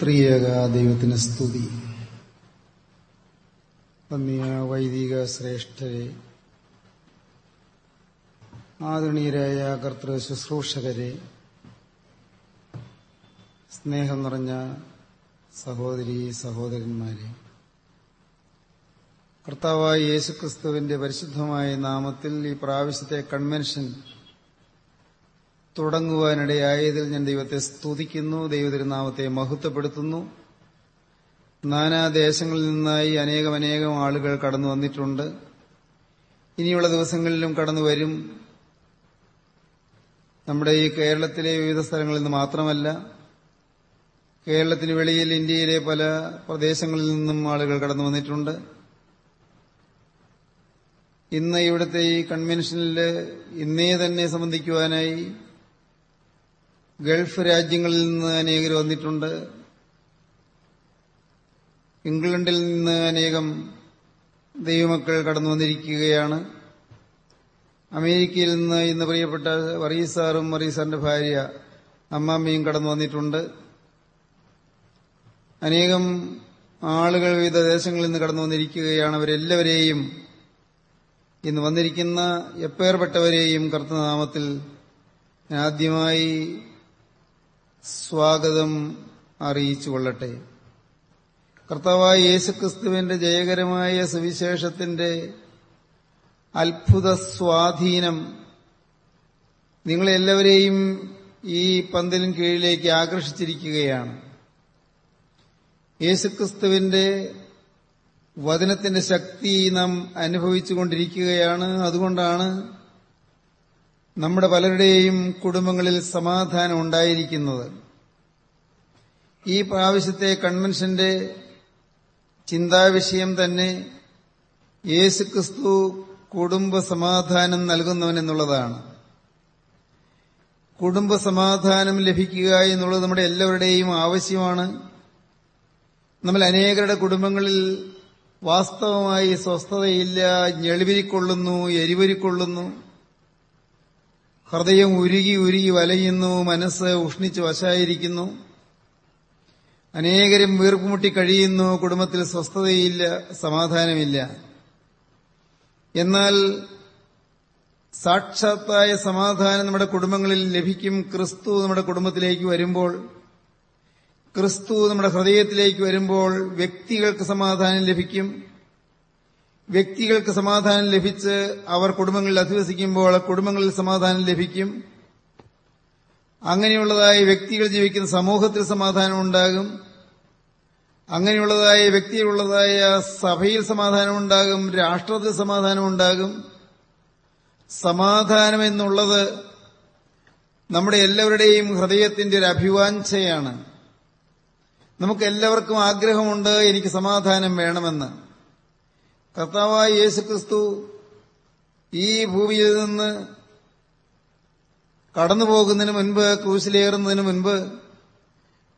ത്രിയേക ദൈവത്തിന് സ്തുതി. പന്നിയ വൈദിക ശ്രേഷ്ഠരെ ആദരണീയരായ കർത്തൃ ശുശ്രൂഷകരെ സ്നേഹം നിറഞ്ഞ സഹോദരി സഹോദരന്മാരെ കർത്താവായ യേശുക്രിസ്തുവിന്റെ പരിശുദ്ധമായ നാമത്തിൽ ഈ പ്രാവശ്യത്തെ കൺവെൻഷൻ തുടങ്ങുവാനിടയായതിൽ ഞാൻ ദൈവത്തെ സ്തുതിക്കുന്നു ദൈവതിരുനാമത്തെ മഹത്വപ്പെടുത്തുന്നു. നാനാദേശങ്ങളിൽ നിന്നായി അനേകം അനേകം ആളുകൾ കടന്നു വന്നിട്ടുണ്ട്. ഇനിയുള്ള ദിവസങ്ങളിലും കടന്നു വരും. നമ്മുടെ ഈ കേരളത്തിലെ വിവിധ സ്ഥലങ്ങളിൽ നിന്ന് മാത്രമല്ല കേരളത്തിന് വെളിയിൽ ഇന്ത്യയിലെ പല പ്രദേശങ്ങളിൽ നിന്നും ആളുകൾ കടന്നു വന്നിട്ടുണ്ട്. ഇന്ന് ഇവിടുത്തെ ഈ കൺവെൻഷനിൽ ഇന്നേ തന്നെ സംബന്ധിക്കുവാനായി ഗൾഫ് രാജ്യങ്ങളിൽ നിന്ന് അനേകർ വന്നിട്ടുണ്ട്. ഇംഗ്ലണ്ടിൽ നിന്ന് അനേകം ദൈവമക്കൾ കടന്നു വന്നിരിക്കുകയാണ്. അമേരിക്കയിൽ നിന്ന് ഇന്ന് പ്രിയപ്പെട്ട വറീസാറും വറീസാറിന്റെ ഭാര്യ അമ്മാമ്മയും കടന്നു വന്നിട്ടുണ്ട്. അനേകം ആളുകൾ വിവിധ ദേശങ്ങളിൽ നിന്ന് കടന്നു വന്നിരിക്കുകയാണ്. അവരെല്ലാവരെയും ഇന്ന് വന്നിരിക്കുന്ന എപ്പേർപ്പെട്ടവരെയും കർത്തനാമത്തിൽ ആദ്യമായി സ്വാഗതം അറിയിച്ചു കൊള്ളട്ടെ. കർത്താവായ യേശുക്രിസ്തുവിന്റെ ജയകരമായ സുവിശേഷത്തിന്റെ അത്ഭുത സ്വാധീനം നിങ്ങളെല്ലാവരെയും ഈ പന്തലിൻ കീഴിലേക്ക് ആകർഷിച്ചിരിക്കുകയാണ്. യേശുക്രിസ്തുവിന്റെ വചനത്തിന്റെ ശക്തി നാം അനുഭവിച്ചുകൊണ്ടിരിക്കുകയാണ്. അതുകൊണ്ടാണ് നമ്മുടെ പലരുടെയും കുടുംബങ്ങളിൽ സമാധാനം ഉണ്ടായിരിക്കുന്നത്. ഈ പ്രാവശ്യത്തെ കൺവെൻഷന്റെ ചിന്താവിഷയം തന്നെ യേശുക്രിസ്തു കുടുംബ സമാധാനം നൽകുന്നവൻ എന്നുള്ളതാണ്. കുടുംബ സമാധാനം ലഭിക്കുക എന്നുള്ളത് നമ്മുടെ എല്ലാവരുടെയും ആവശ്യമാണ്. നമ്മൾ അനേകരുടെ കുടുംബങ്ങളിൽ വാസ്തവമായി സ്വസ്ഥതയില്ല ഞെളിവിരിക്കൊള്ളുന്നു എരിവരിക്കൊള്ളുന്നു. ഹൃദയം ഉരുകി ഉരുകി വലയുന്നു മനസ്സ് ഉഷ്ണിച്ച് വശായിരിക്കുന്നു. അനേകരും വീർപ്പുമുട്ടി കഴിയുന്നു കുടുംബത്തിൽ സ്വസ്ഥതയില്ല സമാധാനമില്ല. എന്നാൽ സാക്ഷാത്തായ സമാധാനം നമ്മുടെ കുടുംബങ്ങളിൽ ലഭിക്കും. ക്രിസ്തു നമ്മുടെ കുടുംബത്തിലേക്ക് വരുമ്പോൾ ക്രിസ്തു നമ്മുടെ ഹൃദയത്തിലേക്ക് വരുമ്പോൾ വ്യക്തികൾക്ക് സമാധാനം ലഭിക്കും. വ്യക്തികൾക്ക് സമാധാനം ലഭിച്ച് അവർ കുടുംബങ്ങളിൽ അധിവസിക്കുമ്പോൾ കുടുംബങ്ങളിൽ സമാധാനം ലഭിക്കും. അങ്ങനെയുള്ളതായ വ്യക്തികൾ ജീവിക്കുന്ന സമൂഹത്തിൽ സമാധാനം ഉണ്ടാകും. അങ്ങനെയുള്ളതായ വ്യക്തികളുള്ളതായ സഭയിൽ സമാധാനം ഉണ്ടാകും. രാഷ്ട്രത്തിൽ സമാധാനം ഉണ്ടാകും. സമാധാനം എന്നുള്ളത് നമ്മുടെ എല്ലാവരുടെയും ഹൃദയത്തിന്റെ ഒരു അഭിവാഞ്ചയാണ് നമുക്ക് എല്ലാവർക്കും ആഗ്രഹമുണ്ട് എനിക്ക് സമാധാനം വേണമെന്ന്. കർത്താവായ യേശുക്രിസ്തു ഈ ഭൂമിയിൽ നിന്ന് കടന്നു പോകുന്നതിന് മുൻപ് ക്രൂശിലേറുന്നതിന് മുൻപ്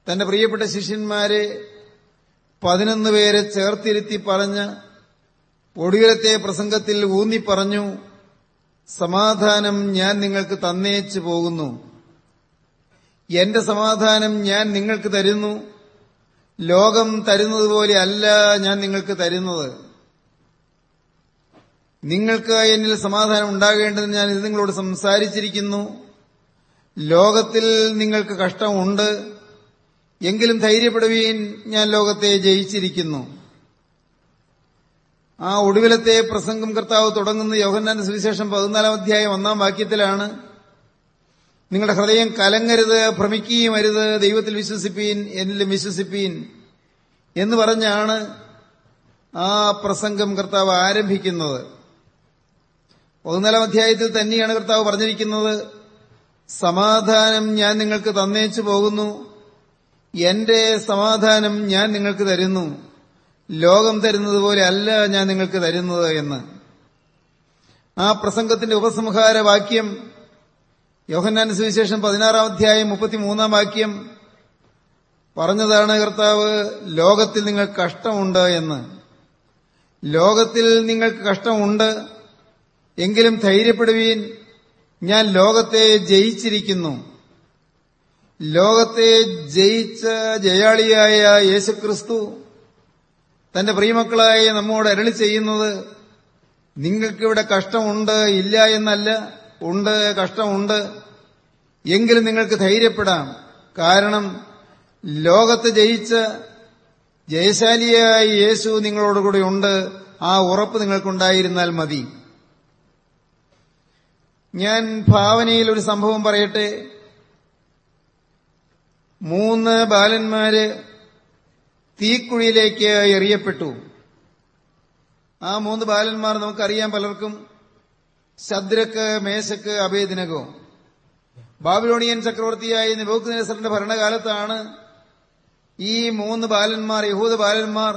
തന്റെ പ്രിയപ്പെട്ട ശിഷ്യന്മാരെ പതിനൊന്ന് പേരെ ചേർത്തിരുത്തി പറഞ്ഞ് ഒടുവിലത്തെ പ്രസംഗത്തിൽ ഊന്നി പറഞ്ഞു സമാധാനം ഞാൻ നിങ്ങൾക്ക് തന്നേച്ചു പോകുന്നു. എന്റെ സമാധാനം ഞാൻ നിങ്ങൾക്ക് തരുന്നു. ലോകം തരുന്നത് പോലെ അല്ല ഞാൻ നിങ്ങൾക്ക് തരുന്നത്. നിങ്ങൾക്ക് എന്നിൽ സമാധാനം ഉണ്ടാകേണ്ടതിന് ഞാൻ ഇത് നിങ്ങളോട് സംസാരിച്ചിരിക്കുന്നു. ലോകത്തിൽ നിങ്ങൾക്ക് കഷ്ടമുണ്ട്. എങ്കിലും ധൈര്യപ്പെടുവീൻ ഞാൻ ലോകത്തെ ജയിച്ചിരിക്കുന്നു. ആ ഒടുവിലത്തെ പ്രസംഗം കർത്താവ് തുടങ്ങുന്ന. യോഹന്നാന്റെ സുവിശേഷം പതിനാലാം അധ്യായം ഒന്നാം വാക്യത്തിലാണ്. നിങ്ങളുടെ ഹൃദയം കലങ്ങരുത് ഭ്രമിക്കുകയും അരുത് ദൈവത്തിൽ വിശ്വസിപ്പീൻ എന്നിലും വിശ്വസിപ്പീൻ എന്ന് പറഞ്ഞാണ് ആ പ്രസംഗം കർത്താവ് ആരംഭിക്കുന്നത്. പതിനാലാം അധ്യായത്തിൽ തന്നെയാണ് കർത്താവ് പറഞ്ഞിരിക്കുന്നത് സമാധാനം ഞാൻ നിങ്ങൾക്ക് തന്നേച്ചു പോകുന്നു. എന്റെ സമാധാനം ഞാൻ നിങ്ങൾക്ക് തരുന്നു. ലോകം തരുന്നത് പോലെ അല്ല ഞാൻ നിങ്ങൾക്ക് തരുന്നത് എന്ന്. ആ പ്രസംഗത്തിന്റെ ഉപസംഹാര വാക്യം യോഹന്നാൻ സുവിശേഷം പതിനാറാം അധ്യായം മുപ്പത്തിമൂന്നാം വാക്യം പറഞ്ഞതാണ് കർത്താവ് ലോകത്തിൽ നിങ്ങൾക്ക് കഷ്ടമുണ്ട് എന്ന്. ലോകത്തിൽ നിങ്ങൾക്ക് കഷ്ടമുണ്ട് എങ്കിലും ധൈര്യപ്പെടുവീൻ. ഞാൻ ലോകത്തെ ജയിച്ചിരിക്കുന്നു. ലോകത്തെ ജയിച്ച ജയാളിയായ യേശുക്രിസ്തു തന്റെ പ്രിയമക്കളായ നമ്മോട് അരളി ചെയ്യുന്നത് നിങ്ങൾക്കിവിടെ കഷ്ടമുണ്ട് ഇല്ല എന്നല്ല ഉണ്ട് കഷ്ടമുണ്ട്. എങ്കിലും നിങ്ങൾക്ക് ധൈര്യപ്പെടാം. കാരണം ലോകത്ത് ജയിച്ച ജയശാലിയായ യേശു നിങ്ങളോടുകൂടി ഉണ്ട്. ആ ഉറപ്പ് നിങ്ങൾക്കുണ്ടായിരുന്നാൽ മതി. ഞാൻ ഭാവനയിൽ ഒരു സംഭവം പറയട്ടെ. മൂന്ന് ബാലന്മാര് തീക്കുഴിയിലേക്ക് എറിയപ്പെട്ടു. ആ മൂന്ന് ബാലന്മാർ നമുക്കറിയാം പലർക്കും ശദ്രക്ക് മേശക്ക് അഭേദിനകോ ബാബിലോണിയൻ ചക്രവർത്തിയായ നിബോക്നേസറിന്റെ ഭരണകാലത്താണ് ഈ മൂന്ന് ബാലന്മാർ യഹൂദ ബാലന്മാർ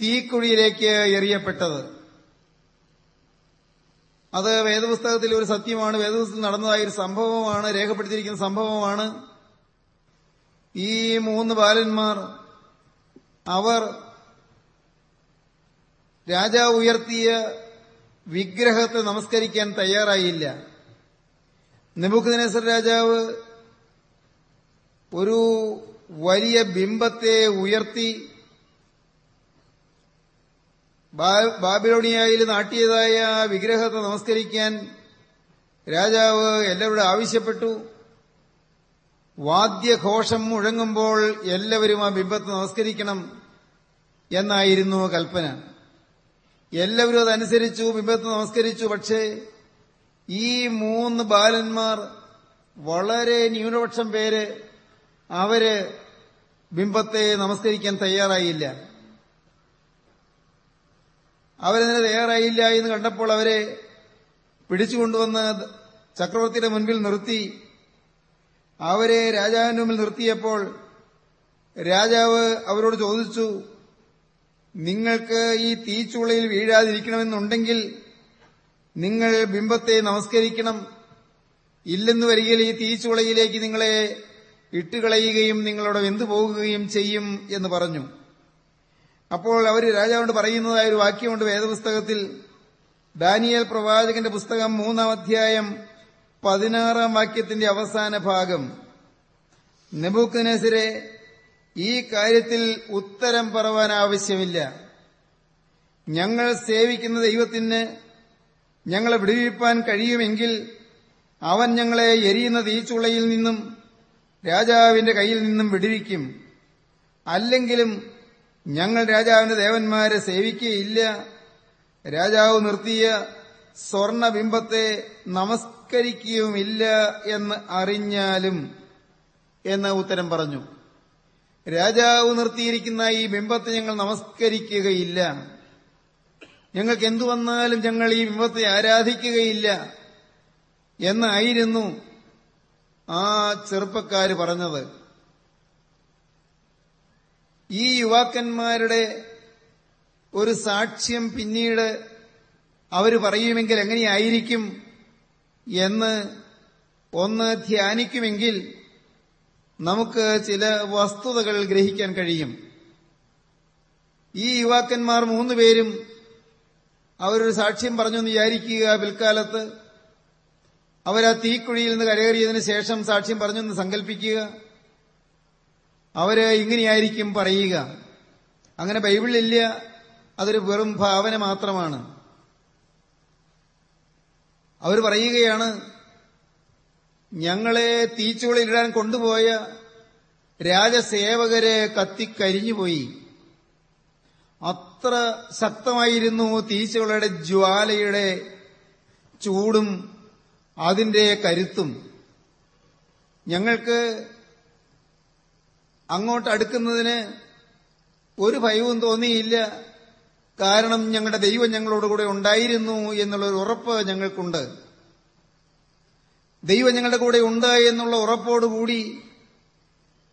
തീക്കുഴിയിലേക്ക് എറിയപ്പെട്ടത്. അത് വേദപുസ്തകത്തിൽ ഒരു സത്യമാണ്. വേദപുസ്തകത്തിൽ നടന്നതായ ഒരു സംഭവമാണ് രേഖപ്പെടുത്തിയിരിക്കുന്ന സംഭവമാണ്. ഈ മൂന്ന് ബാലന്മാർ അവർ രാജാവ് ഉയർത്തിയ വിഗ്രഹത്തെ നമസ്കരിക്കാൻ തയ്യാറായില്ല. നെബുക്കനേസർ രാജാവ് ഒരു വലിയ ബിംബത്തെ ഉയർത്തി ബാബിലോണിയയിൽ നാട്ടിയതായ വിഗ്രഹത്തെ നമസ്കരിക്കാൻ രാജാവ് എല്ലാവരോടും ആവശ്യപ്പെട്ടു. വാദ്യഘോഷം മുഴങ്ങുമ്പോൾ എല്ലാവരും ആ ബിംബത്തെ നമസ്കരിക്കണം എന്നായിരുന്നു കൽപ്പന. എല്ലാവരും അതനുസരിച്ചു ബിംബത്തെ നമസ്കരിച്ചു. പക്ഷേ ഈ മൂന്ന് ബാലന്മാർ വളരെ ന്യൂനപക്ഷം പേര് അവർ ബിംബത്തെ നമസ്കരിക്കാൻ തയ്യാറായില്ല. അവരതിന് തയ്യാറായില്ല എന്ന് കണ്ടപ്പോൾ അവരെ പിടിച്ചുകൊണ്ടുവന്ന് ചക്രവർത്തിയുടെ മുൻപിൽ നിർത്തി. അവരെ രാജാവിന്റെ മുമ്പിൽ നിർത്തിയപ്പോൾ രാജാവ് അവരോട് ചോദിച്ചു നിങ്ങൾക്ക് ഈ തീച്ചുളയിൽ വീഴാതിരിക്കണമെന്നുണ്ടെങ്കിൽ നിങ്ങൾ ബിംബത്തെ നമസ്കരിക്കണം. ഇല്ലെന്ന് വരികയിൽ ഈ തീച്ചുളയിലേക്ക് നിങ്ങളെ ഇട്ടുകളയുകയും നിങ്ങളോട് വെന്തു പോകുകയും ചെയ്യും എന്ന് പറഞ്ഞു. അപ്പോൾ അവർ രാജാവിനോട് പറയുന്നതായ ഒരു വാക്യമുണ്ട് വേദപുസ്തകത്തിൽ. ദാനിയൽ പ്രവാചകന്റെ പുസ്തകം മൂന്നാം അധ്യായം പതിനാറാം വാക്യത്തിന്റെ അവസാന ഭാഗം. നെബൂക്കനെതിരെ ഈ കാര്യത്തിൽ ഉത്തരം പറവാൻ ആവശ്യമില്ല. ഞങ്ങൾ സേവിക്കുന്ന ദൈവത്തിന് ഞങ്ങളെ വിടുവിപ്പാൻ കഴിയുമെങ്കിൽ അവൻ ഞങ്ങളെ എരിയുന്ന തീച്ചുളയിൽ നിന്നും രാജാവിന്റെ കയ്യിൽ നിന്നും വിടുവിക്കും. അല്ലെങ്കിലും ഞങ്ങൾ രാജാവിന്റെ ദേവന്മാരെ സേവിക്കുകയില്ല. രാജാവ് നിർത്തിയ സ്വർണബിംബത്തെ നമസ്കരിക്കുകയുമില്ല എന്ന് അറിഞ്ഞാലും എന്ന് ഉത്തരം പറഞ്ഞു. രാജാവ് നിർത്തിയിരിക്കുന്ന ഈ ബിംബത്തെ ഞങ്ങൾ നമസ്കരിക്കുകയില്ല. ഞങ്ങൾക്ക് എന്തു വന്നാലും ഞങ്ങൾ ഈ ബിംബത്തെ ആരാധിക്കുകയില്ല എന്നായിരുന്നു ആ ചെറുപ്പക്കാര് പറഞ്ഞത്. ഈ യുവാക്കന്മാരുടെ ഒരു സാക്ഷ്യം പിന്നീട് അവർ പറയുമെങ്കിൽ എങ്ങനെയായിരിക്കും എന്ന് ഒന്ന് ധ്യാനിക്കുമെങ്കിൽ നമുക്ക് ചില വസ്തുതകൾ ഗ്രഹിക്കാൻ കഴിയും. ഈ യുവാക്കന്മാർ മൂന്നുപേരും അവരൊരു സാക്ഷ്യം പറഞ്ഞു എന്ന് വിചാരിക്കുക പിൽക്കാലത്ത്. അവരാ തീക്കുഴിയിൽ നിന്ന് കരകയറിയതിന് ശേഷം സാക്ഷ്യം പറഞ്ഞു എന്ന് സങ്കല്പിക്കുക അവർ ഇങ്ങനെയായിരിക്കും പറയുക. അങ്ങനെ ബൈബിളിലില്ല അതൊരു വെറും ഭാവന മാത്രമാണ്. അവർ പറയുകയാണ് ഞങ്ങളെ തീച്ചുകളിലിടാൻ കൊണ്ടുപോയ രാജസേവകരെ കത്തിക്കരിഞ്ഞുപോയി അത്ര ശക്തമായിരുന്നു തീച്ചുകളുടെ ജ്വാലയുടെ ചൂടും അതിന്റെ കരുത്തും. ഞങ്ങൾക്ക് അങ്ങോട്ട് അടുക്കുന്നതിന് ഒരു ഭയവും തോന്നിയില്ല. കാരണം ഞങ്ങളുടെ ദൈവം ഞങ്ങളോടുകൂടെ ഉണ്ടായിരുന്നു എന്നുള്ളൊരു ഉറപ്പ് ഞങ്ങൾക്കുണ്ട്. ദൈവം ഞങ്ങളുടെ കൂടെ ഉണ്ട് എന്നുള്ള ഉറപ്പോടുകൂടി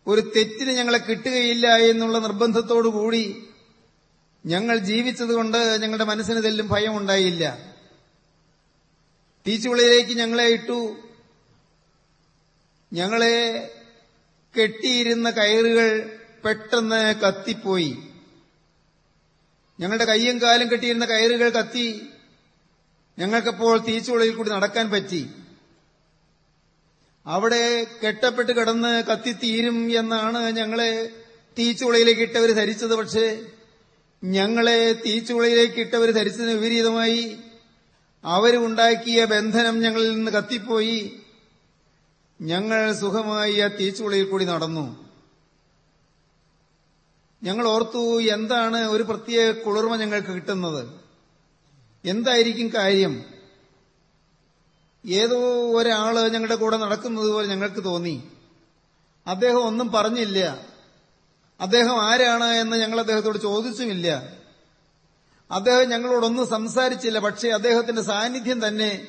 ഒരു തെറ്റിന് ഞങ്ങളെ കിട്ടുകയില്ല എന്നുള്ള നിർബന്ധത്തോടുകൂടി ഞങ്ങൾ ജീവിച്ചതുകൊണ്ട് ഞങ്ങളുടെ മനസ്സിന് തെല്ലും ഭയം ഉണ്ടായില്ല. തീച്ചുളിയിലേക്ക് ഞങ്ങളെ ഇട്ടു. ഞങ്ങളെ കെട്ടിയിരുന്ന കയറുകൾ പെട്ടെന്ന് കത്തിപ്പോയി. ഞങ്ങളുടെ കയ്യും കാലും കെട്ടിയിരുന്ന കയറുകൾ കത്തി. ഞങ്ങൾക്കപ്പോൾ തീച്ചുളയിൽ കൂടി നടക്കാൻ പറ്റി. അവിടെ കെട്ടപ്പെട്ട് കിടന്ന് കത്തിത്തീരും എന്നാണ് ഞങ്ങളെ തീച്ചുളയിലേക്ക് ഇട്ടവർ ധരിച്ചത്. പക്ഷേ ഞങ്ങളെ തീച്ചുളയിലേക്ക് ഇട്ടവർ ധരിച്ചതിന് വിപരീതമായി അവരുണ്ടാക്കിയ ബന്ധനം ഞങ്ങളിൽ നിന്ന് കത്തിപ്പോയി. ഞങ്ങൾ സുഖമായി ആ തീച്ചുളയിൽ കൂടി നടന്നു. ഞങ്ങൾ ഓർത്തു എന്താണ് ഒരു പ്രത്യേക കുളിർമ ഞങ്ങൾക്ക് കിട്ടുന്നത്? എന്തായിരിക്കും കാര്യം? ഏതോ ഒരാൾ ഞങ്ങളുടെ കൂടെ നടക്കുന്നത് പോലെ ഞങ്ങൾക്ക് തോന്നി. അദ്ദേഹം ഒന്നും പറഞ്ഞില്ല. അദ്ദേഹം ആരാണ് എന്ന് ഞങ്ങൾ അദ്ദേഹത്തോട് ചോദിച്ചുമില്ല. അദ്ദേഹം ഞങ്ങളോടൊന്നും സംസാരിച്ചില്ല പക്ഷേ അദ്ദേഹത്തിന്റെ സാന്നിധ്യം തന്നെ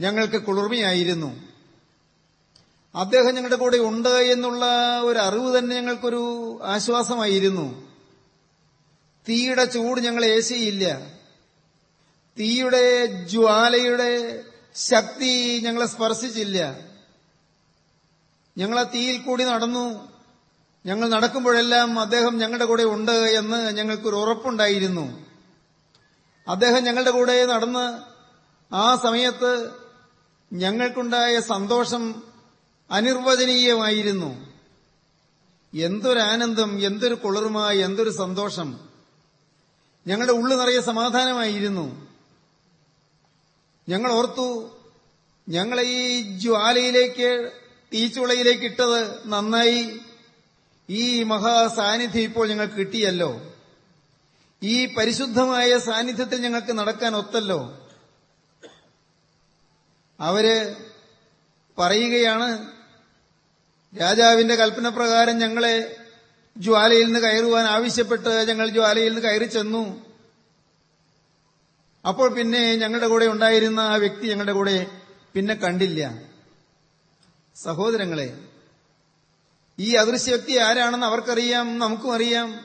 ഞങ്ങൾക്ക് കുളിർമയായിരുന്നു. അദ്ദേഹം ഞങ്ങളുടെ കൂടെ ഉണ്ട് എന്നുള്ള ഒരു അറിവ് തന്നെ ഞങ്ങൾക്കൊരു ആശ്വാസമായിരുന്നു. തീയുടെ ചൂട് ഞങ്ങൾ ഏശിയില്ല. തീയുടെ ജ്വാലയുടെ ശക്തി ഞങ്ങളെ സ്പർശിച്ചില്ല. ഞങ്ങൾ ആ തീയിൽ കൂടി നടന്നു. ഞങ്ങൾ നടക്കുമ്പോഴെല്ലാം അദ്ദേഹം ഞങ്ങളുടെ കൂടെ ഉണ്ട് എന്ന് ഞങ്ങൾക്കൊരു ഉറപ്പുണ്ടായിരുന്നു. അദ്ദേഹം ഞങ്ങളുടെ കൂടെ നടന്ന് ആ സമയത്ത് ഞങ്ങൾക്കുണ്ടായ സന്തോഷം അനിർവചനീയമായിരുന്നു എന്തൊരാനന്ദം എന്തൊരു കുളിർമ എന്തൊരു സന്തോഷം. ഞങ്ങളുടെ ഉള്ളു നിറയെ സമാധാനമായിരുന്നു. ഞങ്ങൾ ഓർത്തു ഞങ്ങളെ ഈ ജ്വാലയിലേക്ക് തീച്ചുളയിലേക്ക് ഇട്ടത് നന്നായി. ഈ മഹാസാന്നിധ്യം ഇപ്പോൾ ഞങ്ങൾക്ക് കിട്ടിയല്ലോ. ഈ പരിശുദ്ധമായ സാന്നിധ്യത്തിൽ ഞങ്ങൾക്ക് നടക്കാൻ ഒത്തല്ലോ. അവർ പറയുകയാണ് രാജാവിന്റെ കൽപ്പന പ്രകാരം ഞങ്ങളെ ജ്വാലയിൽ നിന്ന് കയറുവാൻ ആവശ്യപ്പെട്ട് ഞങ്ങൾ ജ്വാലയിൽ നിന്ന് കയറി ചെന്നു. അപ്പോൾ പിന്നെ ഞങ്ങളുടെ കൂടെ ഉണ്ടായിരുന്ന ആ വ്യക്തി ഞങ്ങളുടെ കൂടെ പിന്നെ കണ്ടില്ല. സഹോദരങ്ങളെ ഈ അദൃശ്യ വ്യക്തി ആരാണെന്ന് അവർക്കറിയാം നമുക്കും അറിയാം.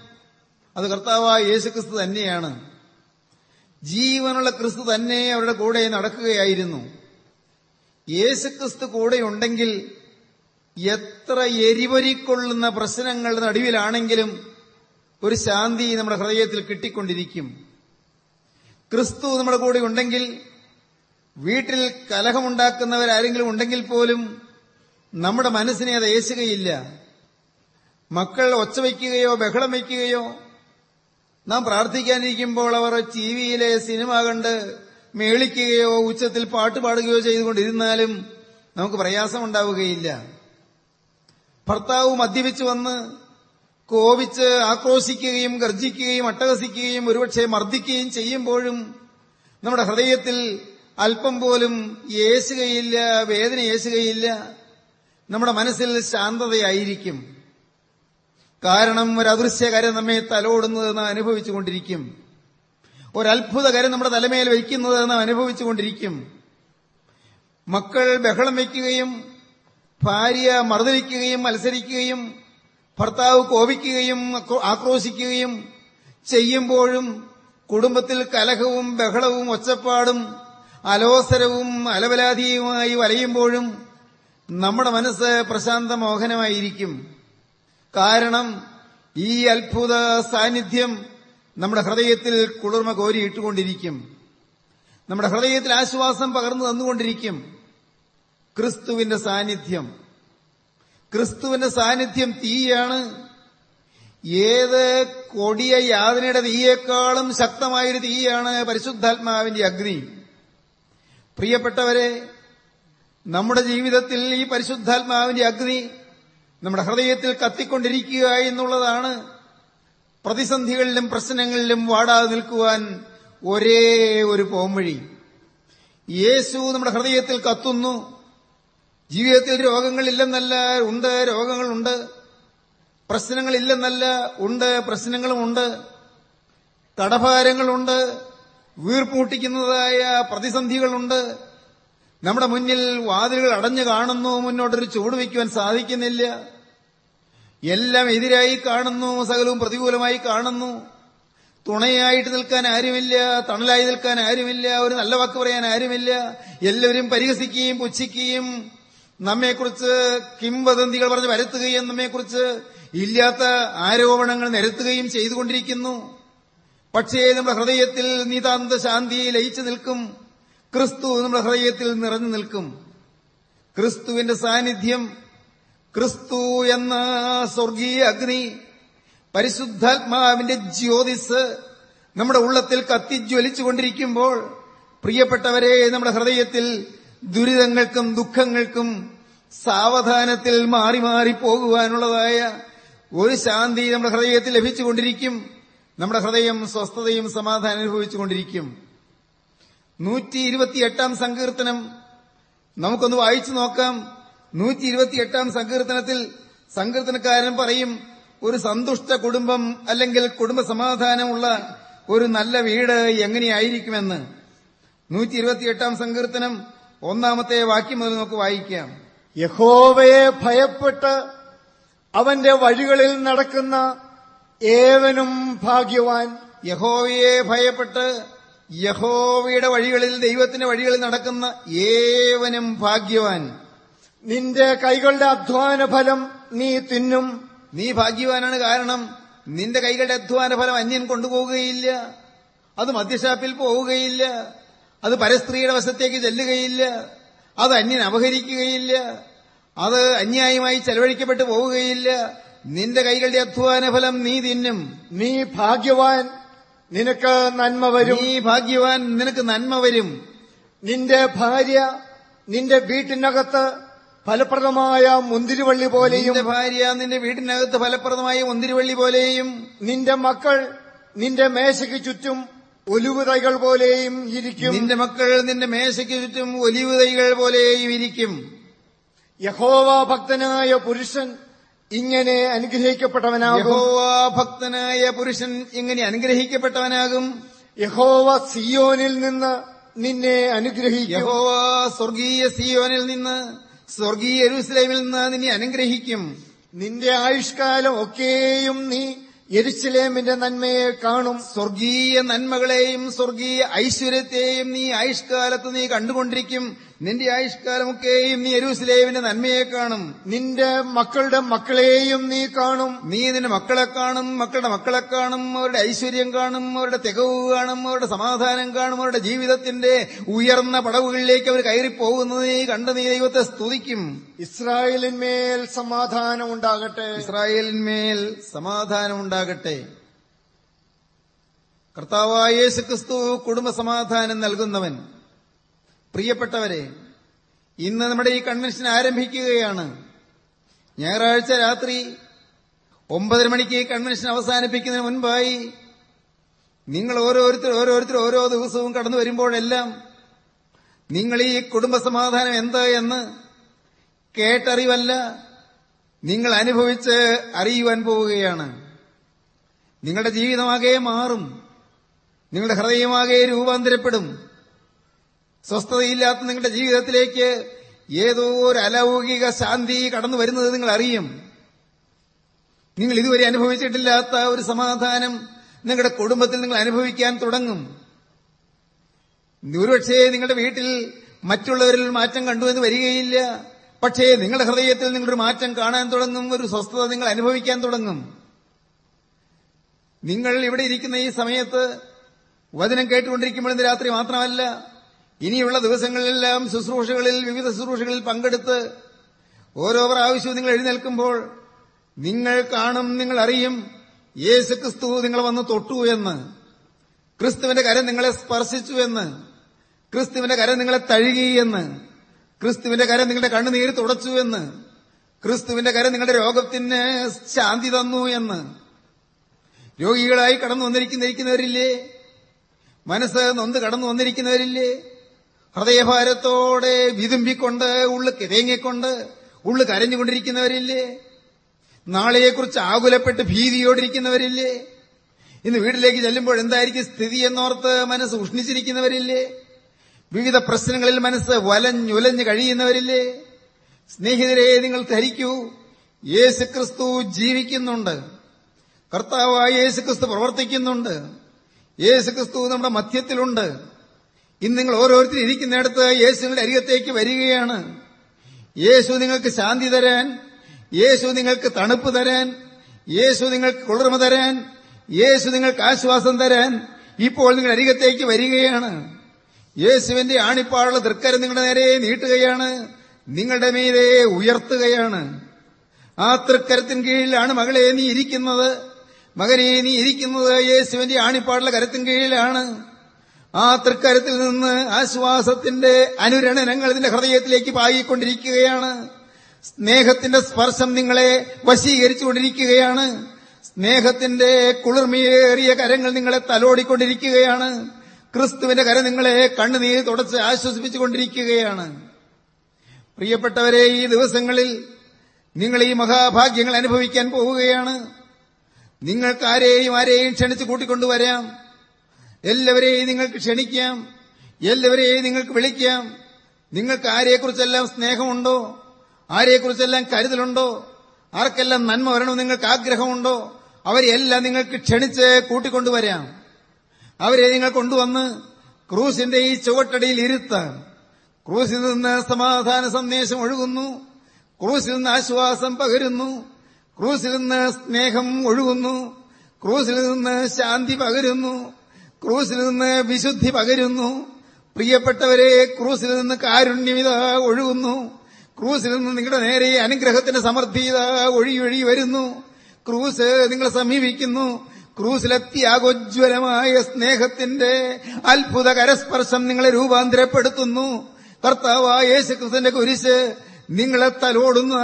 അത് കർത്താവായ യേശു ക്രിസ്തു തന്നെയാണ്. ജീവനുള്ള ക്രിസ്തു തന്നെ അവരുടെ കൂടെ നടക്കുകയായിരുന്നു. യേശുക്രിസ്തു കൂടെയുണ്ടെങ്കിൽ എത്ര എരിവരിക്കൊള്ളുന്ന പ്രശ്നങ്ങളുടെ നടുവിലാണെങ്കിലും ഒരു ശാന്തി നമ്മുടെ ഹൃദയത്തിൽ കിട്ടിക്കൊണ്ടിരിക്കും. ക്രിസ്തു നമ്മുടെ കൂടെ ഉണ്ടെങ്കിൽ വീട്ടിൽ കലഹമുണ്ടാക്കുന്നവരാരെങ്കിലും ഉണ്ടെങ്കിൽ പോലും നമ്മുടെ മനസ്സിനെ അത് ഏശുകയില്ല. മക്കൾ ഒച്ച വയ്ക്കുകയോ ബഹളം വയ്ക്കുകയോ നാം പ്രാർത്ഥിക്കാനിരിക്കുമ്പോൾ അവർ ടി വിയിലെ സിനിമ കണ്ട് മേളിക്കുകയോ ഉച്ചത്തിൽ പാട്ട് പാടുകയോ ചെയ്തുകൊണ്ടിരുന്നാലും നമുക്ക് പ്രയാസമുണ്ടാവുകയില്ല. ഭർത്താവ് മദ്യപിച്ചു വന്ന് കോപിച്ച് ആക്രോശിക്കുകയും ഗർജിക്കുകയും അട്ടഹസിക്കുകയും ഒരുപക്ഷെ മർദ്ദിക്കുകയും ചെയ്യുമ്പോഴും നമ്മുടെ ഹൃദയത്തിൽ അല്പം പോലും യേശുകയില്ല വേദന യേശുകയില്ല നമ്മുടെ മനസ്സിൽ ശാന്തതയായിരിക്കും. കാരണം ഒരു അദൃശ്യകരം നമ്മെ തലോടുന്നത് നാം അനുഭവിച്ചുകൊണ്ടിരിക്കും. ഒരത്ഭുതകരം നമ്മുടെ തലമേൽ വയ്ക്കുന്നത് നാം അനുഭവിച്ചുകൊണ്ടിരിക്കും. മക്കൾ ബഹളം വയ്ക്കുകയും ഭാര്യ മറുതലിക്കുകയും മത്സരിക്കുകയും ഭർത്താവ് കോപിക്കുകയും ആക്രോശിക്കുകയും ചെയ്യുമ്പോഴും കുടുംബത്തിൽ കലഹവും ബഹളവും ഒച്ചപ്പാടും അലോസരവും അലവലാതിയുമായി വലയുമ്പോഴും നമ്മുടെ മനസ്സ് പ്രശാന്ത മോഹനമായിരിക്കും കാരണം ഈ അത്ഭുത സാന്നിധ്യം നമ്മുടെ ഹൃദയത്തിൽ കുളിർമ കോരിയിട്ടുകൊണ്ടിരിക്കും. നമ്മുടെ ഹൃദയത്തിൽ ആശ്വാസം പകർന്നു തന്നുകൊണ്ടിരിക്കും. ക്രിസ്തുവിന്റെ സാന്നിധ്യം. ക്രിസ്തുവിന്റെ സാന്നിധ്യം തീയാണ്. ഏത് കൊടിയ യാതനയുടെ തീയേക്കാളും ശക്തമായൊരു തീയാണ് പരിശുദ്ധാത്മാവിന്റെ അഗ്നി. പ്രിയപ്പെട്ടവരെ നമ്മുടെ ജീവിതത്തിൽ ഈ പരിശുദ്ധാത്മാവിന്റെ അഗ്നി നമ്മുടെ ഹൃദയത്തിൽ കത്തിക്കൊണ്ടിരിക്കുക എന്നുള്ളതാണ്. പ്രതിസന്ധികളിലും പ്രശ്നങ്ങളിലും വാടാതെ നിൽക്കുവാൻ ഒരേ ഒരു പോംവഴി. യേശു നമ്മുടെ ഹൃദയത്തിൽ കത്തുന്നു. ജീവിതത്തിൽ രോഗങ്ങളില്ലെന്നല്ല ഉണ്ട് രോഗങ്ങളുണ്ട്. പ്രശ്നങ്ങളില്ലെന്നല്ല ഉണ്ട് പ്രശ്നങ്ങളുമുണ്ട്. കടഭാരങ്ങളുണ്ട് വീർപ്പൂട്ടിക്കുന്നതായ പ്രതിസന്ധികളുണ്ട്. നമ്മുടെ മുന്നിൽ വാതിലുകൾ അടഞ്ഞു കാണുന്നു മുന്നോട്ടൊരു ചൂട് വയ്ക്കുവാൻ സാധിക്കുന്നില്ല. എല്ലാം എതിരായി കാണുന്നു സകലവും പ്രതികൂലമായി കാണുന്നു. തുണയായിട്ട് നിൽക്കാൻ ആരുമില്ല തണലായി നിൽക്കാൻ ആരുമില്ല ഒരു നല്ല വാക്ക് പറയാൻ ആരുമില്ല. എല്ലാവരും പരിഹസിക്കുകയും പുച്ഛിക്കുകയും നമ്മെക്കുറിച്ച് കിംവദന്തികൾ പറഞ്ഞ് വരുത്തുകയും നമ്മെക്കുറിച്ച് ഇല്ലാത്ത ആരോപണങ്ങൾ നിരത്തുകയും ചെയ്തുകൊണ്ടിരിക്കുന്നു. പക്ഷേ നമ്മുടെ ഹൃദയത്തിൽ നിതാന്ത ശാന്തി ലയിച്ചു നിൽക്കും. ക്രിസ്തു നമ്മുടെ ഹൃദയത്തിൽ നിറഞ്ഞു നിൽക്കും. ക്രിസ്തുവിന്റെ സാന്നിധ്യം ക്രിസ്തു എന്ന സ്വർഗീയ അഗ്നി പരിശുദ്ധാത്മാവിന്റെ ജ്യോതിസ് നമ്മുടെ ഉള്ളത്തിൽ കത്തിജ്വലിച്ചുകൊണ്ടിരിക്കുമ്പോൾ പ്രിയപ്പെട്ടവരെ നമ്മുടെ ഹൃദയത്തിൽ ദുരിതങ്ങൾക്കും ദുഃഖങ്ങൾക്കും സാവധാനത്തിൽ മാറി മാറി പോകുവാനുള്ളതായ ഒരു ശാന്തി നമ്മുടെ ഹൃദയത്തിൽ ലഭിച്ചുകൊണ്ടിരിക്കും. നമ്മുടെ ഹൃദയം സ്വസ്ഥതയും സമാധാനം അനുഭവിച്ചുകൊണ്ടിരിക്കും. നൂറ്റി ഇരുപത്തിയെട്ടാം സങ്കീർത്തനം നമുക്കൊന്ന് വായിച്ചു നോക്കാം. നൂറ്റി ഇരുപത്തിയെട്ടാം സങ്കീർത്തനത്തിൽ സങ്കീർത്തനക്കാരൻ പറയും ഒരു സന്തുഷ്ട കുടുംബം അല്ലെങ്കിൽ കുടുംബ സമാധാനമുള്ള ഒരു നല്ല വീട് എങ്ങനെയായിരിക്കുമെന്ന്? നൂറ്റി ഇരുപത്തിയെട്ടാം സങ്കീർത്തനം ഒന്നാമത്തെ വാക്യം മുതൽ നമുക്ക് വായിക്കാം. യഹോവയെ ഭയപ്പെട്ട് അവന്റെ വഴികളിൽ നടക്കുന്ന ഏവനും ഭാഗ്യവാൻ. യഹോവയെ ഭയപ്പെട്ട് യഹോവയുടെ വഴികളിൽ ദൈവത്തിന്റെ വഴികളിൽ നടക്കുന്ന ഏവനും ഭാഗ്യവാൻ. നിന്റെ കൈകളുടെ അധ്വാന ഫലം നീ തിന്നും. നീ ഭാഗ്യവാനാണ് കാരണം നിന്റെ കൈകളുടെ അധ്വാന ഫലം അന്യൻ കൊണ്ടുപോവുകയില്ല. അത് മദ്യഷാപ്പിൽ പോവുകയില്ല. അത് പരസ്ത്രീയുടെ വശത്തേക്ക് ചെല്ലുകയില്ല. അത് അന്യൻ അപഹരിക്കുകയില്ല. അത് അന്യായമായി ചെലവഴിക്കപ്പെട്ടു പോവുകയില്ല. നിന്റെ കൈകളുടെ അധ്വാന ഫലം നീ തിന്നും. നീ ഭാഗ്യവാൻ. നിനക്ക് നന്മ വരും. നീ ഭാഗ്യവാൻ. നിനക്ക് നന്മ വരും. നിന്റെ ഭാര്യ നിന്റെ വീട്ടിനകത്ത് ഫലപ്രദമായ മുന്തിരിവള്ളി പോലെയും നിന്റെ ഭാര്യ നിന്റെ വീട്ടിനകത്ത് ഫലപ്രദമായ മുന്തിരിവള്ളി പോലെയും നിന്റെ മക്കൾ നിന്റെ മേശയ്ക്ക് ചുറ്റും ഒലിവുതൈകൾ പോലെയും ഇരിക്കും. നിന്റെ മക്കൾ നിന്റെ മേശയ്ക്ക് ചുറ്റും ഒലിവ് തൈകൾ പോലെയും ഇരിക്കും. യഹോവ ഭക്തനായ പുരുഷൻ ഇങ്ങനെ അനുഗ്രഹിക്കപ്പെട്ടവനാകും. യഹോവ ഭക്തനായ പുരുഷൻ ഇങ്ങനെ അനുഗ്രഹിക്കപ്പെട്ടവനാകും. യഹോവ സിയോനിൽ നിന്ന് നിന്നെ അനുഗ്രഹിക്കും. യഹോവ സ്വർഗീയ സിയോനിൽ നിന്ന് സ്വർഗീയ യെരൂസലേമിൽ നിന്ന് നിന്നെ അനുഗ്രഹിക്കും. നിന്റെ ആയുഷ്കാലം ഒക്കെയും നീ യെരുശലേമിന്റെ നന്മയെ കാണും സ്വർഗീയ നന്മകളെയും സ്വർഗീയ ഐശ്വര്യത്തെയും നീ ആയുഷ്കാലത്ത് നീ കണ്ടുകൊണ്ടിരിക്കും. നിന്റെ ആയുഷ്കാലമൊക്കെയും നീ എരുസലേവിന്റെ നന്മയെ കാണും. നിന്റെ മക്കളുടെ മക്കളെയും നീ കാണും. നീ നിന്റെ മക്കളെ കാണും മക്കളുടെ മക്കളെ കാണും അവരുടെ ഐശ്വര്യം കാണും അവരുടെ തികവ് കാണും അവരുടെ സമാധാനം കാണും അവരുടെ ജീവിതത്തിന്റെ ഉയർന്ന പടവുകളിലേക്ക് അവർ കയറിപ്പോകുന്നത് നീ കണ്ട് നീ ദൈവത്തെ സ്തുതിക്കും. ഇസ്രായേലിന്മേൽ സമാധാനം ഉണ്ടാകട്ടെ. ഇസ്രായേലിന്മേൽ സമാധാനം ഉണ്ടാകട്ടെ. കർത്താവായ യേശുക്രിസ്തു കുടുംബ സമാധാനം നൽകുന്നവൻ. പ്രിയപ്പെട്ടവരെ ഇന്ന് നമ്മുടെ ഈ കൺവെൻഷൻ ആരംഭിക്കുകയാണ്. ഞായറാഴ്ച രാത്രി ഒമ്പതര മണിക്ക് ഈ കൺവെൻഷൻ അവസാനിപ്പിക്കുന്നതിന് മുൻപായി നിങ്ങൾ ഓരോരുത്തർ ഓരോരുത്തർ ഓരോ ദിവസവും കടന്നു വരുമ്പോഴെല്ലാം നിങ്ങൾ ഈ കുടുംബസമാധാനം എന്താ എന്ന് കേട്ടറിവല്ല നിങ്ങൾ അനുഭവിച്ച് അറിയുവാൻ പോവുകയാണ്. നിങ്ങളുടെ ജീവിതമാകെ മാറും നിങ്ങളുടെ ഹൃദയമാകെ രൂപാന്തരപ്പെടും. സ്വസ്ഥതയില്ലാത്ത നിങ്ങളുടെ ജീവിതത്തിലേക്ക് ഏതോ ഒരു അലൗകിക ശാന്തി കടന്നു വരുന്നത് നിങ്ങൾ അറിയും നിങ്ങൾ ഇതുവരെ അനുഭവിച്ചിട്ടില്ലാത്ത ഒരു സമാധാനം നിങ്ങളുടെ കുടുംബത്തിൽ നിങ്ങൾ അനുഭവിക്കാൻ തുടങ്ങും. ഒരുപക്ഷേ നിങ്ങളുടെ വീട്ടിൽ മറ്റുള്ളവരിൽ മാറ്റം കണ്ടുവെന്ന് വരികയില്ല. പക്ഷേ നിങ്ങളുടെ ഹൃദയത്തിൽ നിങ്ങളൊരു മാറ്റം കാണാൻ തുടങ്ങും ഒരു സ്വസ്ഥത നിങ്ങൾ അനുഭവിക്കാൻ തുടങ്ങും. നിങ്ങൾ ഇവിടെ ഇരിക്കുന്ന ഈ സമയത്ത് വചനം കേട്ടുകൊണ്ടിരിക്കുമ്പോൾ ഇന്ന് രാത്രി മാത്രമല്ല ഇനിയുള്ള ദിവസങ്ങളിലെല്ലാം ശുശ്രൂഷകളിൽ വിവിധ ശുശ്രൂഷകളിൽ പങ്കെടുത്ത് ഓരോ പ്രാവശ്യവും നിങ്ങൾ എഴുന്നേൽക്കുമ്പോൾ നിങ്ങൾ കാണും നിങ്ങൾ അറിയും യേശു ക്രിസ്തു നിങ്ങൾ വന്ന് തൊട്ടു എന്ന് ക്രിസ്തുവിന്റെ കരം നിങ്ങളെ സ്പർശിച്ചു എന്ന് ക്രിസ്തുവിന്റെ കരം നിങ്ങളെ തഴുകി എന്ന് ക്രിസ്തുവിന്റെ കരം നിങ്ങളുടെ കണ്ണുനീര് തുടച്ചു എന്ന് ക്രിസ്തുവിന്റെ കരം നിങ്ങളുടെ രോഗത്തിന് ശാന്തി തന്നു എന്ന്. രോഗികളായി കടന്നു വന്നിരിക്കുന്നിരിക്കുന്നവരില്ലേ മനസ്സ് നൊന്ത് കടന്നു വന്നിരിക്കുന്നവരില്ലേ? ഹൃദയഭാരത്തോടെ വിതുമ്പിക്കൊണ്ട് ഉള്ളു കിതേങ്ങിക്കൊണ്ട് ഉള്ളു കരഞ്ഞുകൊണ്ടിരിക്കുന്നവരില്ലേ? നാളെയെക്കുറിച്ച് ആകുലപ്പെട്ട് ഭീതിയോടിരിക്കുന്നവരില്ലേ? ഇന്ന് വീട്ടിലേക്ക് ചെല്ലുമ്പോൾ എന്തായിരിക്കും സ്ഥിതി എന്നോർത്ത് മനസ്സ് ഉഷ്ണിച്ചിരിക്കുന്നവരില്ലേ? വിവിധ പ്രശ്നങ്ങളിൽ മനസ്സ് വലഞ്ഞുലഞ്ഞ് കഴിയുന്നവരില്ലേ? സ്നേഹിതരെ നിങ്ങൾ ധരിക്കൂ. യേശുക്രിസ്തു ജീവിക്കുന്നുണ്ട്. കർത്താവായ യേശുക്രിസ്തു പ്രവർത്തിക്കുന്നുണ്ട്. യേശുക്രിസ്തു നമ്മുടെ മധ്യത്തിലുണ്ട്. ഇന്ന് നിങ്ങൾ ഓരോരുത്തരും ഇരിക്കുന്നിടത്ത് യേശുവിന്റെ അരികത്തേക്ക് വരികയാണ്. യേശു നിങ്ങൾക്ക് ശാന്തി തരാൻ യേശു നിങ്ങൾക്ക് തണുപ്പ് തരാൻ യേശു നിങ്ങൾക്ക് കുളിർമ തരാൻ യേശു നിങ്ങൾക്ക് ആശ്വാസം തരാൻ ഇപ്പോൾ നിങ്ങൾ അരികത്തേക്ക് വരികയാണ്. യേശുവിന്റെ ആണിപ്പാടുള്ള തൃക്കരം നിങ്ങളുടെ നേരെ നീട്ടുകയാണ് നിങ്ങളുടെ മീതെ ഉയർത്തുകയാണ്. ആ തൃക്കരത്തിൻ കീഴിലാണ് മകളെ നീ ഇരിക്കുന്നത്. മകനെ നീ ഇരിക്കുന്നത് യേശുവിന്റെ ആണിപ്പാടുള്ള കരത്തിൻ കീഴിലാണ്. ആ തൃക്കരത്തിൽ നിന്ന് ആശ്വാസത്തിന്റെ അനുരണനങ്ങൾ നിന്റെ ഹൃദയത്തിലേക്ക് പായിക്കൊണ്ടിരിക്കുകയാണ് സ്നേഹത്തിന്റെ സ്പർശം നിങ്ങളെ വശീകരിച്ചുകൊണ്ടിരിക്കുകയാണ്. സ്നേഹത്തിന്റെ കുളിർമയേറിയ കരങ്ങൾ നിങ്ങളെ തലോടിക്കൊണ്ടിരിക്കുകയാണ്. ക്രിസ്തുവിന്റെ കരം നിങ്ങളെ കണ്ണുനീർ തുടച്ച് ആശ്വസിപ്പിച്ചുകൊണ്ടിരിക്കുകയാണ്. പ്രിയപ്പെട്ടവരെ ഈ ദിവസങ്ങളിൽ നിങ്ങൾ ഈ മഹാഭാഗ്യങ്ങൾ അനുഭവിക്കാൻ പോവുകയാണ്. നിങ്ങൾക്ക് ആരെയും ക്ഷണിച്ചു കൂട്ടിക്കൊണ്ടുവരാം. എല്ലാവരെയും നിങ്ങൾക്ക് ക്ഷണിക്കാം. എല്ലാവരെയും നിങ്ങൾക്ക് വിളിക്കാം. നിങ്ങൾക്ക് ആരെക്കുറിച്ചെല്ലാം സ്നേഹമുണ്ടോ? ആരെക്കുറിച്ചെല്ലാം കരുതലുണ്ടോ? ആർക്കെല്ലാം നന്മ വരണമെന്ന് നിങ്ങൾക്ക് ആഗ്രഹമുണ്ടോ? അവരെല്ലാം നിങ്ങൾക്ക് ക്ഷണിച്ച് കൂട്ടിക്കൊണ്ടുവരാം. അവരെ നിങ്ങൾ കൊണ്ടുവന്ന് ക്രൂസിന്റെ ഈ ചുവട്ടടിയിൽ ഇരുത്താം. ക്രൂസിൽ നിന്ന് സമാധാന സന്ദേശം ഒഴുകുന്നു. ക്രൂസിൽ നിന്ന് ആശ്വാസം പകരുന്നു. ക്രൂസിൽ നിന്ന് സ്നേഹം ഒഴുകുന്നു. ക്രൂസിൽ നിന്ന് ശാന്തി പകരുന്നു. ക്രൂസിൽ നിന്ന് വിശുദ്ധി പകരുന്നു. പ്രിയപ്പെട്ടവരെ ക്രൂസിൽ നിന്ന് കാരുണ്യമിത ഒഴുകുന്നു. ക്രൂസിൽ നിന്ന് നിങ്ങളുടെ നേരെ അനുഗ്രഹത്തിന്റെ സമൃദ്ധിത ഒഴിയൊഴി വരുന്നു. ക്രൂസ് നിങ്ങളെ സമീപിക്കുന്നു. ക്രൂസിലെത്തിയാഗോജ്വലമായ സ്നേഹത്തിന്റെ അത്ഭുത കരസ്പർശം നിങ്ങളെ രൂപാന്തരപ്പെടുത്തുന്നു. കർത്താവായ യേശുക്രിസ്തുവിന്റെ കുരിശ് നിങ്ങളെ തലോടുന്ന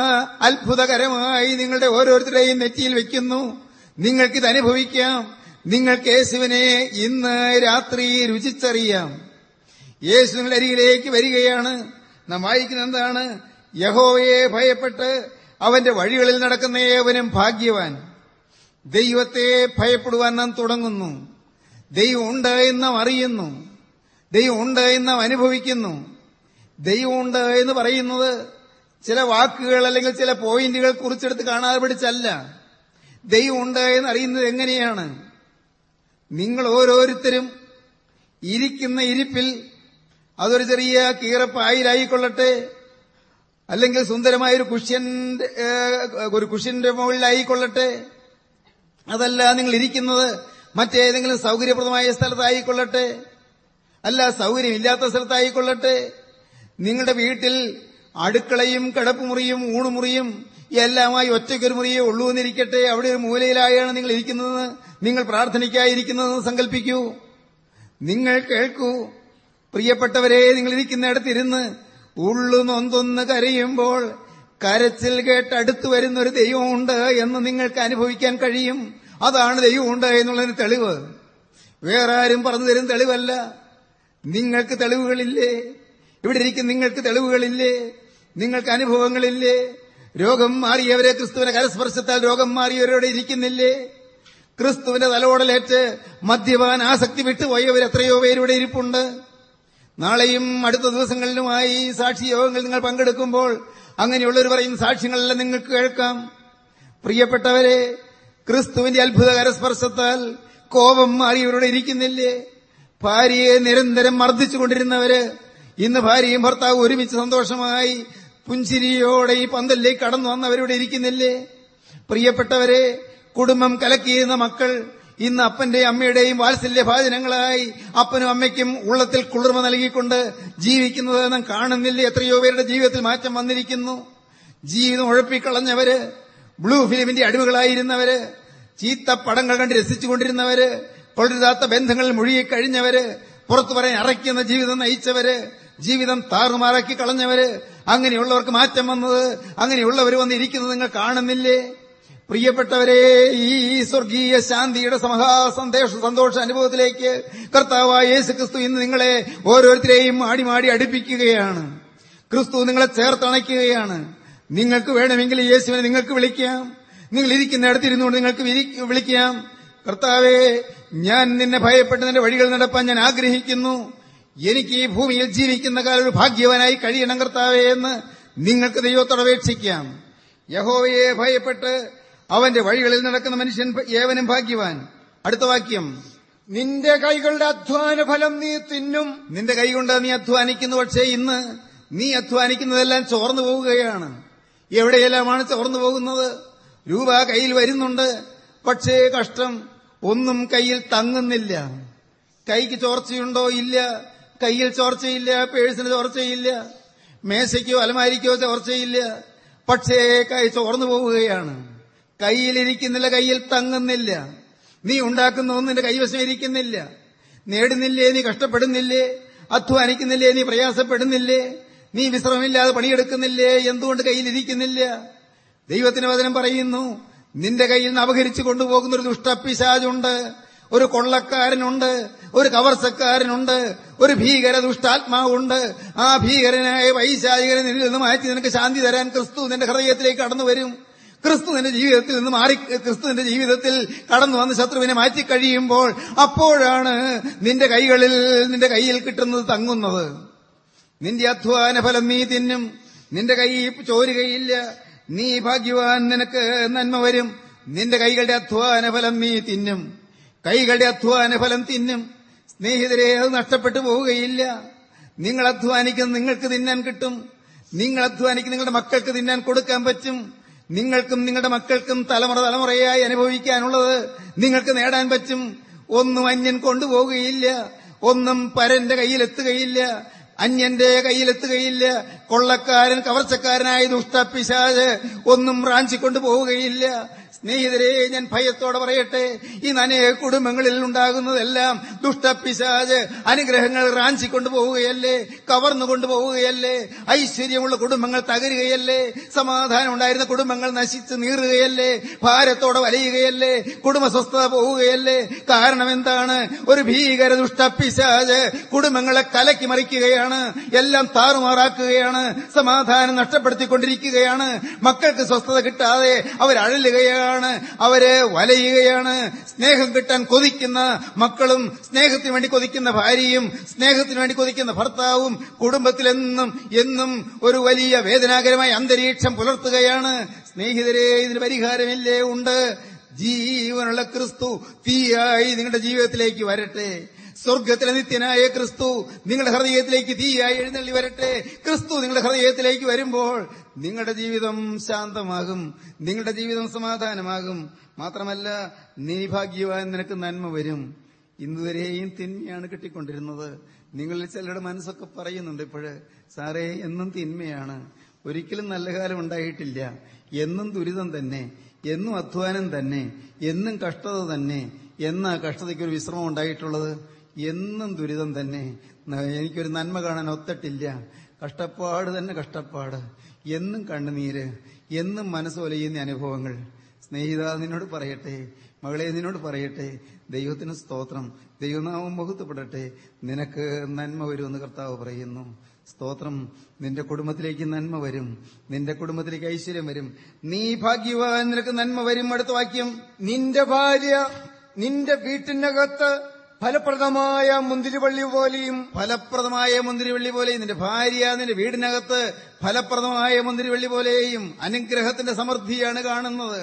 അത്ഭുതകരമായി നിങ്ങളുടെ ഓരോരുത്തരെയും നെറ്റിയിൽ വെക്കുന്നു. നിങ്ങൾക്കിത് അനുഭവിക്കാം. നിങ്ങൾക്ക് യേശുവിനെ ഇന്ന് രാത്രി രുചിച്ചറിയാം. യേശു അരികിലേക്ക് വരികയാണ്. നാം വായിക്കുന്ന എന്താണ്? യഹോവയെ ഭയപ്പെട്ട് അവന്റെ വഴികളിൽ നടക്കുന്ന ഏവനും ഭാഗ്യവാൻ. ദൈവത്തെ ഭയപ്പെടുവാൻ നാം തുടങ്ങുന്നു. ദൈവം ഉണ്ട് എന്ന് അറിയുന്നു. ദൈവം ഉണ്ട് എന്ന് അനുഭവിക്കുന്നു. ദൈവമുണ്ട് എന്ന് പറയുന്നത് ചില വാക്കുകൾ അല്ലെങ്കിൽ ചില പോയിന്റുകൾ കുറിച്ചെടുത്ത് കാണാതെ പിടിച്ചല്ല. ദൈവമുണ്ട് എന്ന് അറിയുന്നത് എങ്ങനെയാണ്? നിങ്ങൾ ഓരോരുത്തരും ഇരിക്കുന്ന ഇരിപ്പിൽ അതൊരു ചെറിയ കീറപ്പായിലായിക്കൊള്ളട്ടെ. അല്ലെങ്കിൽ സുന്ദരമായൊരു കുഷ്യന്റെ ഒരു കുഷ്യന്റെ മുകളിലായിക്കൊള്ളട്ടെ. അതല്ല നിങ്ങൾ ഇരിക്കുന്നത് മറ്റേതെങ്കിലും സൗകര്യപ്രദമായ സ്ഥലത്തായിക്കൊള്ളട്ടെ. അല്ല സൗകര്യമില്ലാത്ത സ്ഥലത്തായിക്കൊള്ളട്ടെ. നിങ്ങളുടെ വീട്ടിൽ അടുക്കളയും കിടപ്പുമുറിയും ഊണുമുറിയും എല്ലാമായി ഒറ്റയ്ക്കൊരു മുറിയേ ഉള്ളൂ എന്നിരിക്കട്ടെ. അവിടെ ഒരു മൂലയിലായാണ് നിങ്ങൾ ഇരിക്കുന്നത്. നിങ്ങൾ പ്രാർത്ഥനയ്ക്കായിരിക്കുന്നതെന്ന് സങ്കല്പിക്കൂ നിങ്ങൾ കേൾക്കൂ. പ്രിയപ്പെട്ടവരെ നിങ്ങൾ ഇരിക്കുന്നിടത്തിരുന്ന് ഉള്ളു നൊന്തൊന്ന് കരയുമ്പോൾ കരച്ചിൽ കേട്ട് അടുത്തു വരുന്ന ഒരു ദൈവമുണ്ട് എന്ന് നിങ്ങൾക്ക് അനുഭവിക്കാൻ കഴിയും. അതാണ് ദൈവമുണ്ട് എന്നുള്ളതിന് തെളിവ്. വേറെ ആരും പറഞ്ഞു തരും തെളിവല്ല. നിങ്ങൾക്ക് തെളിവുകളില്ലേ? ഇവിടെ ഇരിക്കും നിങ്ങൾക്ക് തെളിവുകളില്ലേ? നിങ്ങൾക്ക് അനുഭവങ്ങളില്ലേ? രോഗം മാറിയവരെ ക്രിസ്തുവിനെ കരസ്പർശത്താൽ രോഗം മാറിയവരോടെ ഇരിക്കുന്നില്ലേ? ക്രിസ്തുവിന്റെ തലോടലേറ്റ് മദ്യപാൻ ആസക്തി വിട്ടുപോയവർ എത്രയോ പേരുടെ ഇരിപ്പുണ്ട്. നാളെയും അടുത്ത ദിവസങ്ങളിലുമായി സാക്ഷി നിങ്ങൾ പങ്കെടുക്കുമ്പോൾ അങ്ങനെയുള്ളവർ പറയുന്ന സാക്ഷ്യങ്ങളെല്ലാം നിങ്ങൾക്ക് കേൾക്കാം. പ്രിയപ്പെട്ടവരെ ക്രിസ്തുവിന്റെ അത്ഭുത കരസ്പർശത്താൽ കോപം മാറിയവരോട് ഇരിക്കുന്നില്ലേ? ഭാര്യയെ നിരന്തരം മർദ്ദിച്ചുകൊണ്ടിരുന്നവര് ഇന്ന് ഭാര്യയും ഭർത്താവും ഒരുമിച്ച് സന്തോഷമായി പുഞ്ചിരിയോടെ ഈ പന്തലിലേക്ക് കടന്നു വന്നവരിവിടെ ഇരിക്കുന്നില്ലേ? പ്രിയപ്പെട്ടവരെ കുടുംബം കലക്കിയിരുന്ന മക്കൾ ഇന്ന് അപ്പന്റെയും അമ്മയുടെയും വാത്സല്യ ഭാജനങ്ങളായി അപ്പനും അമ്മയ്ക്കും ഉള്ളത്തിൽ കുളിർമ നൽകിക്കൊണ്ട് ജീവിക്കുന്നത് നാം കാണുന്നില്ല? എത്രയോ പേരുടെ ജീവിതത്തിൽ മാറ്റം വന്നിരിക്കുന്നു. ജീവിതം ഉഴപ്പിക്കളഞ്ഞവര് ബ്ലൂ ഫിലിമിന്റെ അടിമകളായിരുന്നവര് ചീത്ത പടങ്ങൾ കണ്ട് രസിച്ചുകൊണ്ടിരുന്നവര് കൊള്ളരുതാത്ത ബന്ധങ്ങളിൽ മുഴുകിക്കഴിഞ്ഞവര് പുറത്തു പറയാൻ അറയ്ക്കുന്ന ജീവിതം നയിച്ചവര് ജീവിതം താറുമാറാക്കി കളഞ്ഞവര് അങ്ങനെയുള്ളവർക്ക് മാറ്റം വന്നത് അങ്ങനെയുള്ളവർ വന്നിരിക്കുന്നത് നിങ്ങൾ കാണുന്നില്ലേ? പ്രിയപ്പെട്ടവരെ ഈ സ്വർഗീയ ശാന്തിയുടെ സമഹാ സന്ദേശ സന്തോഷ അനുഭവത്തിലേക്ക് കർത്താവായ യേശു ക്രിസ്തു ഇന്ന് നിങ്ങളെ ഓരോരുത്തരെയും ആടിമാടി അടുപ്പിക്കുകയാണ്. ക്രിസ്തു നിങ്ങളെ ചേർത്തണയ്ക്കുകയാണ് നിങ്ങൾക്ക് വേണമെങ്കിൽ യേശുവിനെ നിങ്ങൾക്ക് വിളിക്കാം. നിങ്ങൾ ഇരിക്കുന്നിടത്തിരുന്നുകൊണ്ട് നിങ്ങൾക്ക് വിളിക്കാം. കർത്താവെ ഞാൻ നിന്നെ ഭയപ്പെട്ട് നിന്റെ വഴികൾ നടപ്പാൻ ഞാൻ ആഗ്രഹിക്കുന്നു. എനിക്ക് ഈ ഭൂമിയിൽ ജീവിക്കുന്ന കാലം ഒരു ഭാഗ്യവാനായി കഴിയണം കർത്താവേ എന്ന് നിങ്ങൾക്ക് ദൈവത്തോട് അപേക്ഷിക്കാം. യഹോവയെ ഭയപ്പെട്ട് അവന്റെ വഴികളിൽ നടക്കുന്ന മനുഷ്യൻ ഏവനും ഭാഗ്യവാൻ. അടുത്ത വാക്യം. നിന്റെ കൈകളുടെ അധ്വാന ഫലം നീ തിന്നും. നിന്റെ കൈകൊണ്ട് നീ അധ്വാനിക്കുന്നു പക്ഷേ ഇന്ന് നീ അധ്വാനിക്കുന്നതെല്ലാം ചോർന്നു പോവുകയാണ്. എവിടെയെല്ലാമാണ് ചോർന്നു പോകുന്നത്? രൂപ കയ്യിൽ വരുന്നുണ്ട് പക്ഷേ കഷ്ടം ഒന്നും കയ്യിൽ തങ്ങുന്നില്ല. കൈക്ക് ചോർച്ചയുണ്ടോ? ഇല്ല. കയ്യിൽ ചോർച്ചയില്ല പേഴ്സിന് ചോർച്ചയില്ല മേശയ്ക്കോ അലമാരിക്കോ ചോർച്ചയില്ല. പക്ഷേ കൈ ചോർന്നു പോവുകയാണ്. കയ്യിലിരിക്കുന്നില്ല കയ്യിൽ തങ്ങുന്നില്ല. നീ ഉണ്ടാക്കുന്ന ഒന്നും നിന്റെ കൈവശം ഇരിക്കുന്നില്ല. നേടുന്നില്ലേ നീ കഷ്ടപ്പെടുന്നില്ലേ? അധ്വാനിക്കുന്നില്ലേ നീ പ്രയാസപ്പെടുന്നില്ലേ? നീ വിശ്രമമില്ലാതെ പണിയെടുക്കുന്നില്ലേ? എന്തുകൊണ്ട് കയ്യിലിരിക്കുന്നില്ല? ദൈവത്തിന് വചനം പറയുന്നു നിന്റെ കയ്യിൽ നിന്ന് അപഹരിച്ചു കൊണ്ടുപോകുന്ന ഒരു ഒരു കൊള്ളക്കാരനുണ്ട് ഒരു കവർച്ചക്കാരനുണ്ട് ഒരു ഭീകര ദുഷ്ടാത്മാവുണ്ട് ആ ഭീകരനായ വൈശാചികനെ നിന്നിൽ നിന്ന് മാറ്റി നിനക്ക് ശാന്തി തരാൻ ക്രിസ്തു നിന്റെ ഹൃദയത്തിലേക്ക് കടന്നു വരും. ക്രിസ്തു നിന്റെ ജീവിതത്തിൽ നിന്ന് മാറി ക്രിസ്തു നിന്റെ ജീവിതത്തിൽ കടന്നു വന്ന് ശത്രുവിനെ മാറ്റി കഴിയുമ്പോൾ അപ്പോഴാണ് നിന്റെ കൈകളിൽ നിന്റെ കയ്യിൽ കിട്ടുന്നത് തങ്ങുന്നത്. നിന്റെ അധ്വാന ഫലം നീ തിന്നും. നിന്റെ കൈ ചോരുകയില്ല. നീ ഭാഗ്യവാൻ നിനക്ക് നന്മ വരും. നിന്റെ കൈകളുടെ അധ്വാന ഫലം നീ തിന്നും. കൈകളുടെ അധ്വാന ഫലം തിന്നും. സ്നേഹിതരെ അത് നഷ്ടപ്പെട്ടു പോവുകയില്ല. നിങ്ങൾ അധ്വാനിക്കുന്ന നിങ്ങൾക്ക് തിന്നാൻ കിട്ടും. നിങ്ങൾ അധ്വാനിക്കുന്ന നിങ്ങളുടെ മക്കൾക്ക് തിന്നാൻ കൊടുക്കാൻ പറ്റും. നിങ്ങൾക്കും നിങ്ങളുടെ മക്കൾക്കും തലമുറ തലമുറയായി അനുഭവിക്കാനുള്ളത് നിങ്ങൾക്ക് നേടാൻ പറ്റും. ഒന്നും അന്യൻ കൊണ്ടുപോകുകയില്ല ഒന്നും പരന്റെ കയ്യിലെത്തുകയില്ല. അന്യന്റെ കയ്യിലെത്തുകയില്ല. കൊള്ളക്കാരൻ കവർച്ചക്കാരനായ ദുഷ്ടപ്പിശാജ് ഒന്നും റാഞ്ചിക്കൊണ്ടു പോവുകയില്ല സ്നേഹിതരെ ഞാൻ ഭയത്തോടെ പറയട്ടെ. ഈ നനയ കുടുംബങ്ങളിൽ ഉണ്ടാകുന്നതെല്ലാം ദുഷ്ടപ്പിശാജ് അനുഗ്രഹങ്ങൾ റാഞ്ചിക്കൊണ്ടു പോവുകയല്ലേ കവർന്നു കൊണ്ടുപോവുകയല്ലേ ഐശ്വര്യമുള്ള കുടുംബങ്ങൾ തകരുകയല്ലേ സമാധാനം ഉണ്ടായിരുന്ന കുടുംബങ്ങൾ നശിച്ച് നീറുകയല്ലേ ഭാരത്തോടെ വലയുകയല്ലേ കുടുംബ സ്വസ്ഥത പോവുകയല്ലേ. കാരണം എന്താണ്? ഒരു ഭീകര ദുഷ്ടപ്പിശാജ് കുടുംബങ്ങളെ കലക്കി മറിക്കുകയാണ് എല്ലാം താറുമാറാക്കുകയാണ് സമാധാനം നഷ്ടപ്പെടുത്തിക്കൊണ്ടിരിക്കുകയാണ് മക്കൾക്ക് സ്വസ്ഥത കിട്ടാതെ അവരഴലുകയാണ് അവർ വലയുകയാണ്. സ്നേഹം കിട്ടാൻ കൊതിക്കുന്ന മക്കളും സ്നേഹത്തിന് വേണ്ടി കൊതിക്കുന്ന ഭാര്യയും സ്നേഹത്തിന് വേണ്ടി കൊതിക്കുന്ന ഭർത്താവും കുടുംബത്തിലെന്നും എന്നും ഒരു വലിയ വേദനാകരമായ അന്തരീക്ഷം പുലർത്തുകയാണ്. സ്നേഹിതരെ ഇതിന് പരിഹാരമില്ലേ? ഉണ്ട്. ജീവനുള്ള ക്രിസ്തു തീയായി നിങ്ങളുടെ ജീവിതത്തിലേക്ക് വരട്ടെ. സ്വർഗത്തിലെ നിത്യനായ ക്രിസ്തു നിങ്ങളുടെ ഹൃദയത്തിലേക്ക് തീയായി എഴുന്നള്ളി വരട്ടെ. ക്രിസ്തു നിങ്ങളുടെ ഹൃദയത്തിലേക്ക് വരുമ്പോൾ നിങ്ങളുടെ ജീവിതം ശാന്തമാകും നിങ്ങളുടെ ജീവിതം സമാധാനമാകും. മാത്രമല്ല നീ നിനക്ക് നന്മ വരും. ഇന്നുവരെയും തിന്മയാണ് കിട്ടിക്കൊണ്ടിരുന്നത്. നിങ്ങളിൽ ചിലരുടെ മനസ്സൊക്കെ പറയുന്നുണ്ട് ഇപ്പോഴ് സാറേ എന്നും തിന്മയാണ്. ഒരിക്കലും നല്ല കാലം ഉണ്ടായിട്ടില്ല. എന്നും ദുരിതം തന്നെ. എന്നും അധ്വാനം തന്നെ. എന്നും കഷ്ടത തന്നെ. എന്നാ കഷ്ടതയ്ക്ക് ഒരു വിശ്രമം ഉണ്ടായിട്ടുള്ളത്? എന്നും ദുരിതം തന്നെ. എനിക്കൊരു നന്മ കാണാൻ ഒത്തിട്ടില്ല. കഷ്ടപ്പാട് തന്നെ കഷ്ടപ്പാട്. എന്നും കണ്ണുനീര് എന്നും മനസ്സൊലയുന്ന അനുഭവങ്ങൾ. സ്നേഹിത നിന്നോട് പറയട്ടെ. മകളെ നിന്നോട് പറയട്ടെ. ദൈവത്തിന് സ്തോത്രം. ദൈവനാമം ബഹുത്തപ്പെടട്ടെ നിനക്ക് നന്മ വരുമെന്ന് കർത്താവ് പറയുന്നു. സ്തോത്രം. നിന്റെ കുടുംബത്തിലേക്ക് നന്മ വരും. നിന്റെ കുടുംബത്തിലേക്ക് ഐശ്വര്യം വരും. നീ ഭാഗ്യവാൻ. നിനക്ക് നന്മ വരും. അടുത്ത വാക്യം. നിന്റെ ഭാര്യ നിന്റെ വീട്ടിനകത്ത് ഫലപ്രദമായ മുന്തിരിവള്ളി പോലെയും ഫലപ്രദമായ മുന്തിരിവള്ളി പോലെയും നിന്റെ ഭാര്യ നിന്റെ വീടിനകത്ത് ഫലപ്രദമായ മുന്തിരിവള്ളി പോലെയും അനുഗ്രഹത്തിന്റെ സമൃദ്ധിയാണ് കാണുന്നത്.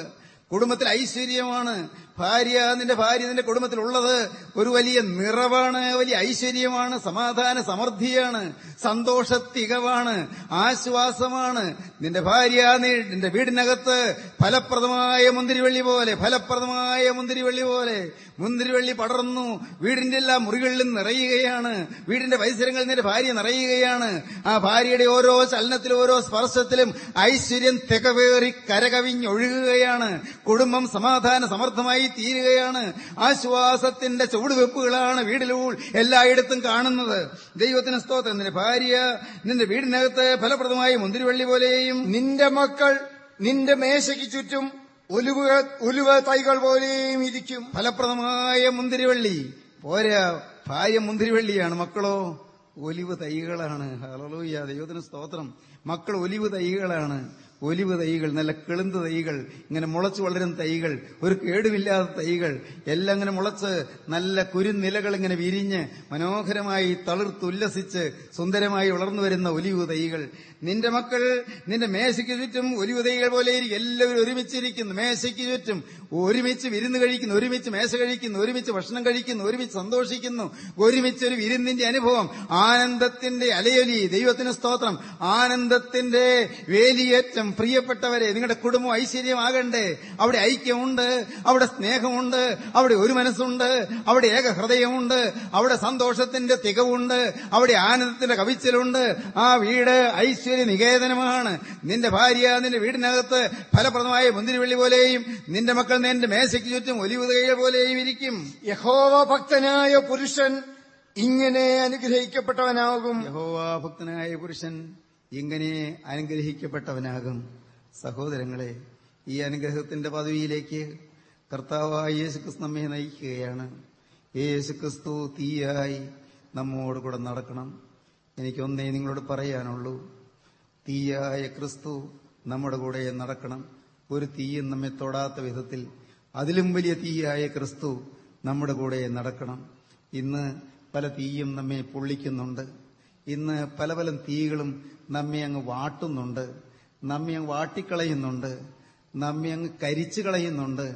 കുടുംബത്തിൽ ഐശ്വര്യമാണ്. ഭാര്യ നിന്റെ ഭാര്യ നിന്റെ കുടുംബത്തിലുള്ളത് ഒരു വലിയ നിറവാണ് വലിയ ഐശ്വര്യമാണ് സമാധാന സമൃദ്ധിയാണ് സന്തോഷ തികവാണ് ആശ്വാസമാണ്. നിന്റെ ഭാര്യ നിന്റെ വീടിനകത്ത് ഫലപ്രദമായ മുന്തിരിവള്ളി പോലെ ഫലപ്രദമായ മുന്തിരിവള്ളി പോലെ മുന്തിരിവള്ളി പടർന്നു വീടിന്റെ എല്ലാ മുറികളിലും നിറയുകയാണ്. വീടിന്റെ പരിസരങ്ങളിൽ നിന്റെ ഭാര്യ നിറയുകയാണ്. ആ ഭാര്യയുടെ ഓരോ ചലനത്തിലും ഓരോ സ്പർശത്തിലും ഐശ്വര്യം തികവേറി കരകവിഞ്ഞൊഴുകുകയാണ്. കുടുംബം സമാധാന സമർത്ഥമായി തീരുകയാണ്. ആശ്വാസത്തിന്റെ ചുവടുവെപ്പുകളാണ് വീടിലൂൾ എല്ലായിടത്തും കാണുന്നത്. ദൈവത്തിന് സ്തോത്രം. നിന്റെ ഭാര്യ നിന്റെ വീടിനകത്ത് ഫലപ്രദമായ മുന്തിരിവള്ളി പോലെയും നിന്റെ മക്കൾ നിന്റെ മേശയ്ക്ക് ചുറ്റും ഒലുവ ഒലുവ തൈകൾ പോലെയും ഇരിക്കും. ഫലപ്രദമായ മുന്തിരിവള്ളി. പോരാ ഭാര്യ മുന്തിരിവള്ളിയാണ്. മക്കളോ ഒലിവ് തൈകളാണ്. ഹലലൂയ ദൈവത്തിന് സ്തോത്രം. മക്കൾ ഒലിവ് തൈകളാണ്. ഒലിവ് തൈകൾ നല്ല കിളുന്ത് തൈകൾ ഇങ്ങനെ മുളച്ച് വളരുന്ന തൈകൾ ഒരു കേടുമില്ലാത്ത തൈകൾ എല്ലാം ഇങ്ങനെ മുളച്ച് നല്ല കുരുനിലകൾ ഇങ്ങനെ വിരിഞ്ഞ് മനോഹരമായി തളിർത്തുല്ലസിച്ച് സുന്ദരമായി വളർന്നു വരുന്ന ഒലിവ് തൈകൾ. നിന്റെ മക്കൾ നിന്റെ മേശയ്ക്ക് ചുറ്റും ഒലിവ് തൈകൾ പോലെ എല്ലാവരും ഒരുമിച്ചിരിക്കുന്നു. മേശയ്ക്ക് ചുറ്റും ഒരുമിച്ച് വിരുന്ന് കഴിക്കുന്നു ഒരുമിച്ച് മേശ കഴിക്കുന്നു ഒരുമിച്ച് ഭക്ഷണം കഴിക്കുന്നു ഒരുമിച്ച് സന്തോഷിക്കുന്നു. ഒരുമിച്ച് ഒരു വിരുന്നിന്റെ അനുഭവം. ആനന്ദത്തിന്റെ അലയൊലി ദൈവത്തിന് സ്തോത്രം. ആനന്ദത്തിന്റെ വേലിയേറ്റം പ്രിയപ്പെട്ടവരെ നിങ്ങളുടെ കുടുംബം ഐശ്വര്യമാകണ്ടേ. അവിടെ ഐക്യമുണ്ട് അവിടെ സ്നേഹമുണ്ട് അവിടെ ഒരു മനസ്സുണ്ട് അവിടെ ഏക ഹൃദയമുണ്ട് അവിടെ സന്തോഷത്തിന്റെ തികവുണ്ട് അവിടെ ആനന്ദത്തിന്റെ കവിച്ചിലുണ്ട്. ആ വീട് ഐശ്വര്യ നികേതനമാണ്. നിന്റെ ഭാര്യ നിന്റെ വീടിനകത്ത് ഫലപ്രദമായ മുന്തിരിവെള്ളി പോലെയും നിന്റെ മക്കൾ നിന്റെ മേശയ്ക്ക് ചുറ്റും ഒലിവുതകൾ പോലെയും ഇരിക്കും. യഹോവ ഭക്തനായ പുരുഷൻ ഇങ്ങനെ അനുഗ്രഹിക്കപ്പെട്ടവനാകും. യഹോവ ഭക്തനായ പുരുഷൻ ഇങ്ങനെ അനുഗ്രഹിക്കപ്പെട്ടവനാകും സഹോദരങ്ങളെ ഈ അനുഗ്രഹത്തിന്റെ പദവിയിലേക്ക് കർത്താവായ യേശുക്രിസ്തു നമ്മെ നയിക്കുകയാണ്. യേശുക്രിസ്തു തീയായി നമ്മോട് കൂടെ നടക്കണം. എനിക്കൊന്നേ നിങ്ങളോട് പറയാനുള്ളൂ. തീയായ ക്രിസ്തു നമ്മുടെ കൂടെ നടക്കണം. ഒരു തീയും നമ്മെ തൊടാത്ത വിധത്തിൽ അതിലും വലിയ തീയായ ക്രിസ്തു നമ്മുടെ കൂടെ നടക്കണം. ഇന്ന് പല തീയും നമ്മെ പൊള്ളിക്കുന്നുണ്ട്. ഇന്ന് പല പല തീകളും നമ്മെ അങ്ങ് വാട്ടുന്നുണ്ട്. നമ്മെ അങ്ങ് വാട്ടിക്കളയുന്നുണ്ട്. നമ്മെ അങ്ങ് കരിച്ചു കളയുന്നുണ്ട്.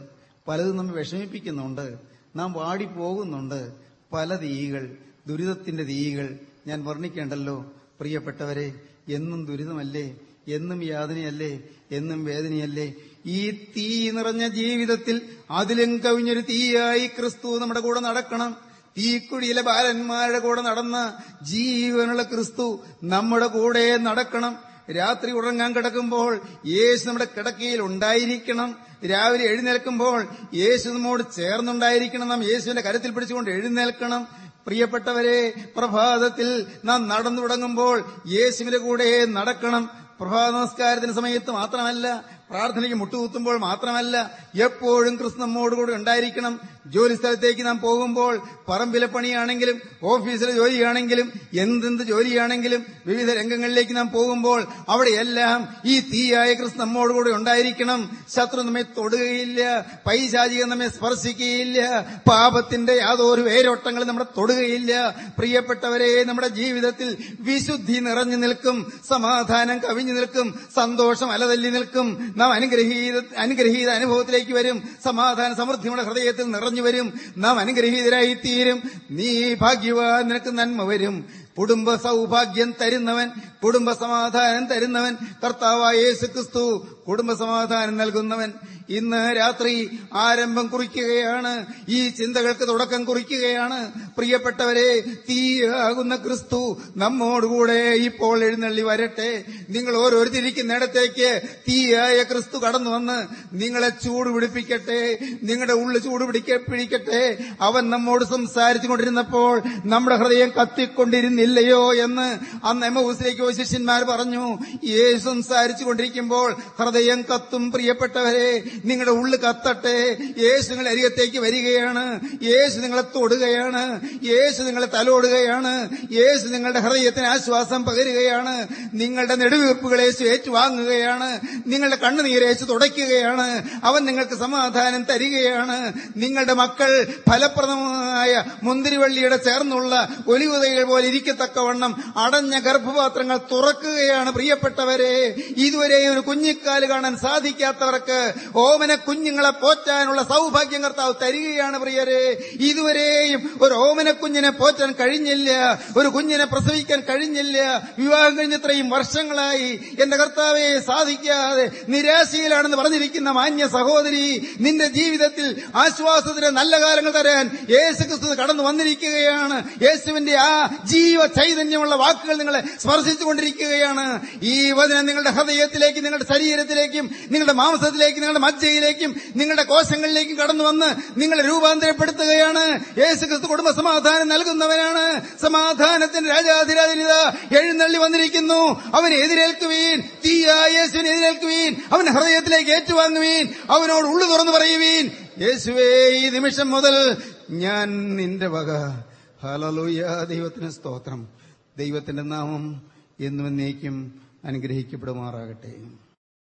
പലതും നമ്മെ വിഷമിപ്പിക്കുന്നുണ്ട്. നാം വാടിപ്പോകുന്നുണ്ട്. പല തീകൾ ദുരിതത്തിന്റെ തീകൾ ഞാൻ വർണിക്കേണ്ടല്ലോ. പ്രിയപ്പെട്ടവരെ എന്നും ദുരിതമല്ലേ? എന്നും യാതനയല്ലേ? എന്നും വേദനയല്ലേ? ഈ തീ നിറഞ്ഞ ജീവിതത്തിൽ അതിലും കവിഞ്ഞൊരു തീയായി ക്രിസ്തു നമ്മുടെ കൂടെ നടക്കണം. തീക്കുഴിയിലെ ബാലന്മാരുടെ കൂടെ നടന്ന ജീവനുള്ള ക്രിസ്തു നമ്മുടെ കൂടെ നടക്കണം. രാത്രി ഉറങ്ങാൻ കിടക്കുമ്പോൾ യേശു നമ്മുടെ കിടക്കയിൽ ഉണ്ടായിരിക്കണം. രാവിലെ എഴുന്നേൽക്കുമ്പോൾ യേശു നമ്മോട് ചേർന്നുണ്ടായിരിക്കണം. നാം യേശുവിന്റെ കരത്തിൽ പിടിച്ചുകൊണ്ട് എഴുന്നേൽക്കണം. പ്രിയപ്പെട്ടവരെ പ്രഭാതത്തിൽ നാം നടന്നു തുടങ്ങുമ്പോൾ യേശുവിന്റെ കൂടെ നടക്കണം. പ്രഭാത നമസ്കാരത്തിന് സമയത്ത് മാത്രമല്ല പ്രാർത്ഥനയ്ക്ക് മുട്ടുകുത്തുമ്പോൾ മാത്രമല്ല എപ്പോഴും ക്രിസ്തു നമ്മോടുകൂടി ഉണ്ടായിരിക്കണം. ജോലി സ്ഥലത്തേക്ക് നാം പോകുമ്പോൾ പറമ്പിലെ പണിയാണെങ്കിലും ഓഫീസിലെ ജോലിയാണെങ്കിലും എന്തെന്ത് ജോലിയാണെങ്കിലും വിവിധ രംഗങ്ങളിലേക്ക് നാം പോകുമ്പോൾ അവിടെയെല്ലാം ഈ തീയായ ക്രിസ്തു നമ്മോടുകൂടി ഉണ്ടായിരിക്കണം. ശത്രു നമ്മെ തൊടുകയില്ല പൈശാചികം നമ്മെ സ്പർശിക്കുകയില്ല പാപത്തിന്റെ യാതൊരു വേരോട്ടങ്ങളും നമ്മളെ തൊടുകയില്ല. പ്രിയപ്പെട്ടവരെ നമ്മുടെ ജീവിതത്തിൽ വിശുദ്ധി നിറഞ്ഞു നിൽക്കും സമാധാനം കവിഞ്ഞു നിൽക്കും സന്തോഷം അലതല്ലി നിൽക്കും. നാം അനുഗ്രഹീത അനുഗ്രഹീത അനുഭവത്തിലേക്ക് വരും. സമാധാന സമൃദ്ധിയുടെ ഹൃദയത്തിൽ നിറഞ്ഞു വരും. നാം അനുഗ്രഹീതരായി തീരും നീ ഭാഗ്യവാൻ നിനക്ക് നന്മ വരും. കുടുംബ സൗഭാഗ്യം തരുന്നവൻ കുടുംബ സമാധാനം തരുന്നവൻ കർത്താവായ യേശു ക്രിസ്തു കുടുംബ സമാധാനം നൽകുന്നവൻ ഇന്ന് രാത്രി ആരംഭം കുറിക്കുകയാണ്. ഈ ചിന്തകൾക്ക് തുടക്കം കുറിക്കുകയാണ്. പ്രിയപ്പെട്ടവരെ തീയാകുന്ന ക്രിസ്തു നമ്മോടുകൂടെ ഇപ്പോൾ എഴുന്നള്ളി വരട്ടെ. നിങ്ങൾ ഓരോരുത്തിരിക്കുന്നിടത്തേക്ക് തീയായ ക്രിസ്തു കടന്നു വന്ന് നിങ്ങളെ ചൂട് പിടിപ്പിക്കട്ടെ. നിങ്ങളുടെ ഉള്ളിൽ ചൂട് പിടിക്ക പിടിക്കട്ടെ. അവൻ നമ്മോട് സംസാരിച്ചു കൊണ്ടിരുന്നപ്പോൾ നമ്മുടെ ഹൃദയം കത്തിക്കൊണ്ടിരുന്നില്ലയോ എന്ന് അന്ന് എമ്മൂസിലേക്ക് ശിഷ്യന്മാർ പറഞ്ഞു. യേശു സംസാരിച്ചു കൊണ്ടിരിക്കുമ്പോൾ ഹൃദയം കത്തും പ്രിയപ്പെട്ടവരെ നിങ്ങളുടെ ഉള്ളു കത്തട്ടെ. യേശു നിങ്ങളുടെ അരികത്തേക്ക് വരികയാണ്. യേശു നിങ്ങളെ തൊടുകയാണ്. യേശു നിങ്ങളെ തലോടുകയാണ്. യേശു നിങ്ങളുടെ ഹൃദയത്തിന് ആശ്വാസം പകരുകയാണ്. നിങ്ങളുടെ നെടുവീർപ്പുകൾ യേശു ഏറ്റുവാങ്ങുകയാണ്. നിങ്ങളുടെ കണ്ണുനീര് യേശു തുടയ്ക്കുകയാണ്. അവൻ നിങ്ങൾക്ക് സമാധാനം തരികയാണ്. നിങ്ങളുടെ മക്കൾ ഫലപ്രദമായ മുന്തിരിവള്ളിയുടെ ചേർന്നുള്ള ഒലിവുതകൾ പോലെ ഇരിക്കത്തക്കവണ്ണം അടഞ്ഞ ഗർഭപാത്രങ്ങൾ തുറക്കുകയാണ് പ്രിയപ്പെട്ടവരെ. ഇതുവരെ ഒരു കുഞ്ഞിക്കാൽ കാണാൻ സാധിക്കാത്തവർക്ക് ഓമന കുഞ്ഞുങ്ങളെ പോറ്റാനുള്ള സൗഭാഗ്യം കർത്താവ് തരികയാണ് പ്രിയരെ. ഇതുവരെയും ഒരു ഓമന കുഞ്ഞിനെ പോറ്റാൻ കഴിഞ്ഞില്ല ഒരു കുഞ്ഞിനെ പ്രസവിക്കാൻ കഴിഞ്ഞില്ല. വിവാഹം കഴിഞ്ഞത്രയും വർഷങ്ങളായി എന്റെ കർത്താവെ സാധിക്കാതെ നിരാശയിലാണെന്ന് പറഞ്ഞിരിക്കുന്ന മാന്യ സഹോദരി നിന്റെ ജീവിതത്തിൽ ആശ്വാസത്തിന് നല്ല കാലങ്ങൾ തരാൻ യേശു ക്രിസ്തു കടന്നു വന്നിരിക്കുകയാണ്. യേശുവിന്റെ ആ ജീവ ചൈതന്യമുള്ള വാക്കുകൾ നിങ്ങളെ സ്പർശിച്ചുകൊണ്ടിരിക്കുകയാണ്. ഈ വചനം നിങ്ങളുടെ ഹൃദയത്തിലേക്ക് നിങ്ങളുടെ ശരീരത്തിലേക്കും നിങ്ങളുടെ മാംസത്തിലേക്കും നിങ്ങളുടെ മജ്ജയിലേക്കും നിങ്ങളുടെ കോശങ്ങളിലേക്കും കടന്നു വന്ന് നിങ്ങളെ രൂപാന്തരപ്പെടുത്തുകയാണ്. യേശു ക്രിസ്തു കുടുംബ സമാധാനം നൽകുന്നവനാണ്. സമാധാനത്തിന്റെ രാജാധിരാജനിത എഴുന്നള്ളി വന്നിരിക്കുന്നു. അവനെ എതിരേൽക്കുവീൻ. തീയായ യേശുവിനെ എതിരേൽക്കുവീൻ. അവൻ ഹൃദയത്തിലേക്ക് ഏറ്റുവാങ്ങുവീൻ. അവനോട് ഉള്ളു തുറന്നു പറയുവീൻ. യേശുവേ ഈ നിമിഷം മുതൽ ഞാൻ നിന്റെ വക. ഹലലുയ ദൈവത്തിന് സ്തോത്രം. ദൈവത്തിന്റെ നാമം എന്നും എന്നേക്കും അനുഗ്രഹിക്കപ്പെടുമാറാകട്ടെ.